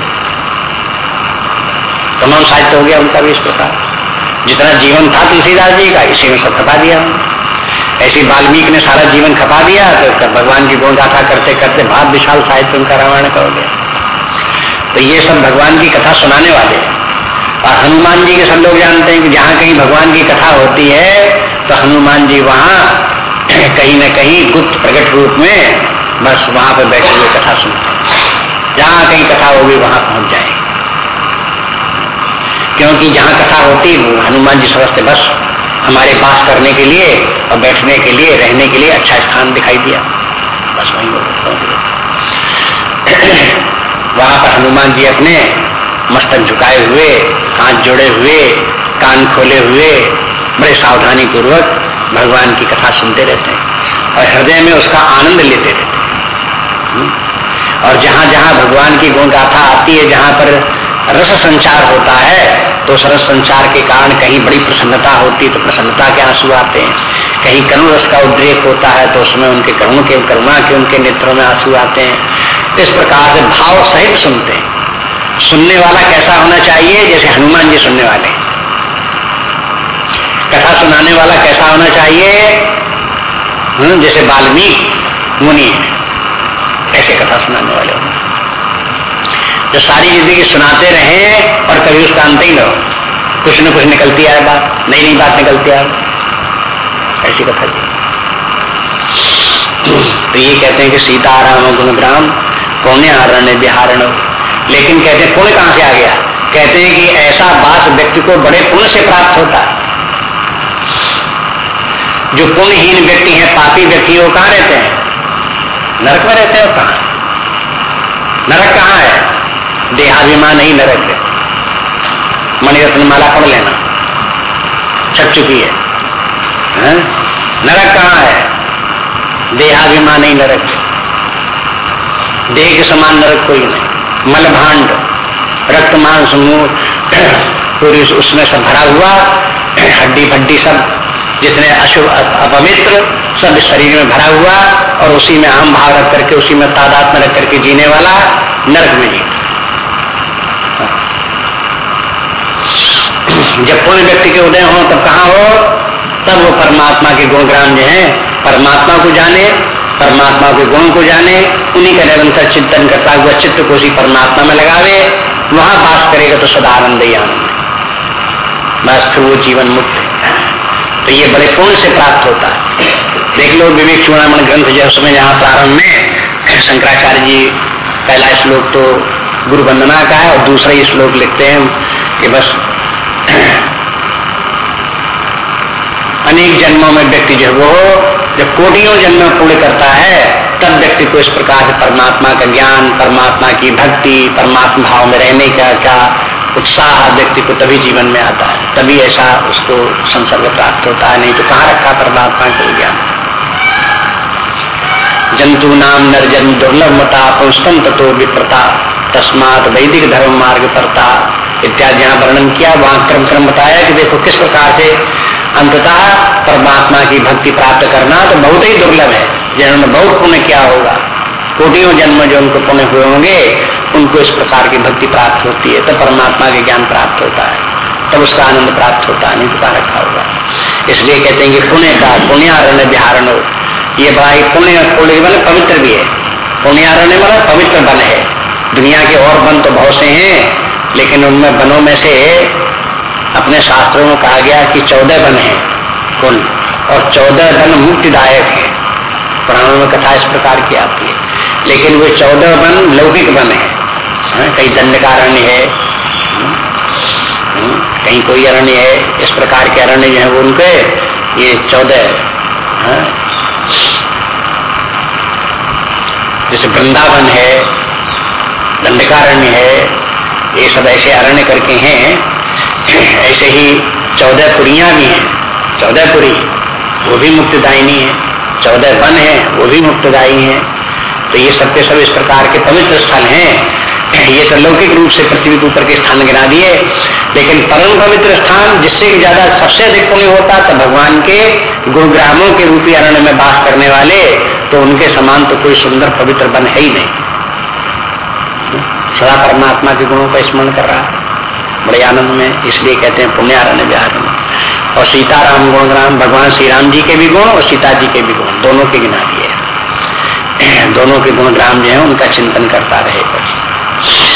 तमाम साहित्य हो गया उनका भी इस प्रकार। जितना जीवन था तुलसीदास जी का, इसी में सब खपा दिया ऐसी वाल्मीकि ने सारा जीवन खपा दिया तो भगवान की गुण गाथा करते करते बहुत विशाल साहित्य उनका रामायण का हो गया। तो ये सब भगवान की कथा सुनाने वाले हैं। और हनुमान जी के सब लोग जानते हैं कि जहाँ कहीं भगवान की कथा होती है तो हनुमान जी वहाँ कहीं न कहीं गुप्त प्रकट रूप में बस वहाँ पर बैठे हुए कथा सुनते जहाँ कहीं कथा होगी, वहाँ पहुँच जाए क्योंकि जहाँ कथा होती हनुमान जी समझते बस हमारे पास करने के लिए और बैठने के लिए, रहने के लिए अच्छा स्थान दिखाई दिया। बस वहीं वहाँ पर हनुमान जी अपने मस्तक झुकाए हुए, हाथ जोड़े हुए, कान खोले हुए, बड़े सावधानी पूर्वक भगवान की कथा सुनते रहते हैं और हृदय में उसका आनंद लेते रहते हैं। हम्म? और जहाँ जहाँ भगवान की गुण गाथा आती है जहाँ पर रस संचार होता है तो उस रस संचार के कारण कहीं बड़ी प्रसन्नता होती है तो प्रसन्नता के आँसू आते हैं। कहीं करुण रस का उद्रेक होता है तो उसमें उनके करुण के करुणा के उनके नेत्रों में आँसू आते हैं। तो इस प्रकार से भाव सहित सुनते हैं। सुनने वाला कैसा होना चाहिए? जैसे हनुमान जी सुनने वाले हैं। कथा सुनाने वाला कैसा होना चाहिए? हम्म, जैसे वाल्मीकि मुनि ऐसे कथा सुनाने वाले जो सारी ज़िंदगी सुनाते रहे और कभी उसका अंत ही न हो। कुछ न कुछ निकलती आए बात, नई नई बात निकलती आए। ऐसी कथा जी। तो ये कहते हैं कि सीता राम गुणग्राम पुण्य आरण्य बिहारण लेकिन कहते हैं, पुण्य कहाँ से आ गया? कहते हैं कि ऐसा बात व्यक्ति को बड़े पुण्य से प्राप्त होता है। जो पुण्यहीन व्यक्ति हैं, पापी व्यक्ति वो कहाँ रहते हैं? नरक में रहते हैं कहा? नरक कहाँ है? देहाभिमान ही नरक है मणिरत्न माला पढ़ लेना। छप चुकी है, है? नरक कहाँ है? देहाभिमान ही नरक है देह के समान नरक कोई नहीं। मलभांड रक्त मांस पूरी उसमें सब भरा हुआ हड्डी फड्डी सब जितने अशुभ अपवित्र सब शरीर में भरा हुआ और उसी में आम भाव रख करके, उसी में तादाद में रख करके जीने वाला नर्क में जी जब पुण्य व्यक्ति के उदय हो, तब कहा हो? तब वो परमात्मा के गुणग्राम जो है, परमात्मा को जाने, परमात्मा के गुण को जाने, उन्हीं का निरंतर चिंतन करता हुआ चित्त को उसी परमात्मा में लगावे, वहाँ बास करेगा तो सदा आनंद ही आनंद। बस फिर वो जीवन मुक्त है। तो ये बड़े पुण्य से प्राप्त होता है? देख लो, विवेक चूड़ामण ग्रंथ जो उसमें जहाँ प्रारंभ में शंकराचार्य जी, पहला श्लोक तो गुरु वंदना का है और दूसरा ही श्लोक लिखते हैं कि बस अनेक जन्मों में व्यक्ति जो वो, जब कोटियों जन्म पूर्ण करता है, तब व्यक्ति को इस प्रकार से परमात्मा का ज्ञान, परमात्मा की भक्ति, परमात्मा भाव में रहने का क्या उत्साह व्यक्ति को तभी जीवन में आता है। तभी ऐसा उसको संसर्ग प्राप्त होता है, नहीं तो कहाँ रखा परमात्मा को ज्ञान? जंतु नाम नरजन दुर्लभ मता पुष्टम तत्व विप्रता, तस्मात वैदिक धर्म मार्ग परता। इत्यादि यहाँ वर्णन किया, वहाँ क्रम क्रम बताया कि देखो किस प्रकार से अंततः परमात्मा की भक्ति प्राप्त करना तो बहुत ही दुर्लभ है। जिन्होंने बहुत पुण्य किया होगा, कोटियों जन्म जो उनको पुण्य हुए होंगे, उनको इस प्रकार की भक्ति प्राप्त होती है, तब परमात्मा के ज्ञान प्राप्त होता है। तब उसका आनंद प्राप्त होता है, नहीं तो रखा होगा। इसलिए कहते हैं कि पुण्य का पुण्यारण्य बिहारण हो। ये बड़ा ही पुण्य पुण्य मतलब पवित्र भी है। पुण्यारण्य मतलब पवित्र वन है। दुनिया के और वन तो बहुत से हैं लेकिन उनमें वनों में से अपने शास्त्रों में कहा गया कि चौदह वन है कुल और चौदह वन मुक्तिदायक है। पुराणों में कथा इस प्रकार की आती है। लेकिन वे चौदह वन लौकिक वन है। हाँ, कहीं दंड का अरण्य है हाँ, कहीं कोई अरण्य है इस प्रकार के अरण्य जो है वो उनके ये चौदह हाँ, जैसे वृंदावन है, दंडकारण्य है, ये सब ऐसे अरण्य करके हैं, ऐसे ही चौदह पुरिया भी हैं। चौदह पुरी वो भी मुक्तदायिनी है। चौदह वन है, वो भी मुक्तदायी है। तो ये सब के सब इस प्रकार के पवित्र स्थल हैं। ये तो लौकिक रूप से पृथ्वी के ऊपर के स्थान गिना दिए। लेकिन परम पवित्र स्थान, जिससे ज़्यादा सबसे अधिक पुण्य होता तो भगवान के गुरुग्रामों के रूपी अरण्य में बास करने वाले तो उनके समान तो कोई सुंदर पवित्र बन है ही नहीं। सदा परमात्मा के गुणों का स्मरण कर रहा बड़े आनंद में इसलिए कहते हैं, पुण्यारण्य बिहार में। और सीताराम गुणग्राम, भगवान श्री राम जी के भी गुण और सीता जी के भी गुण, दोनों के गिना दिए दोनों के गुणग्राम जो है, उनका चिंतन करता रहेगा Ah!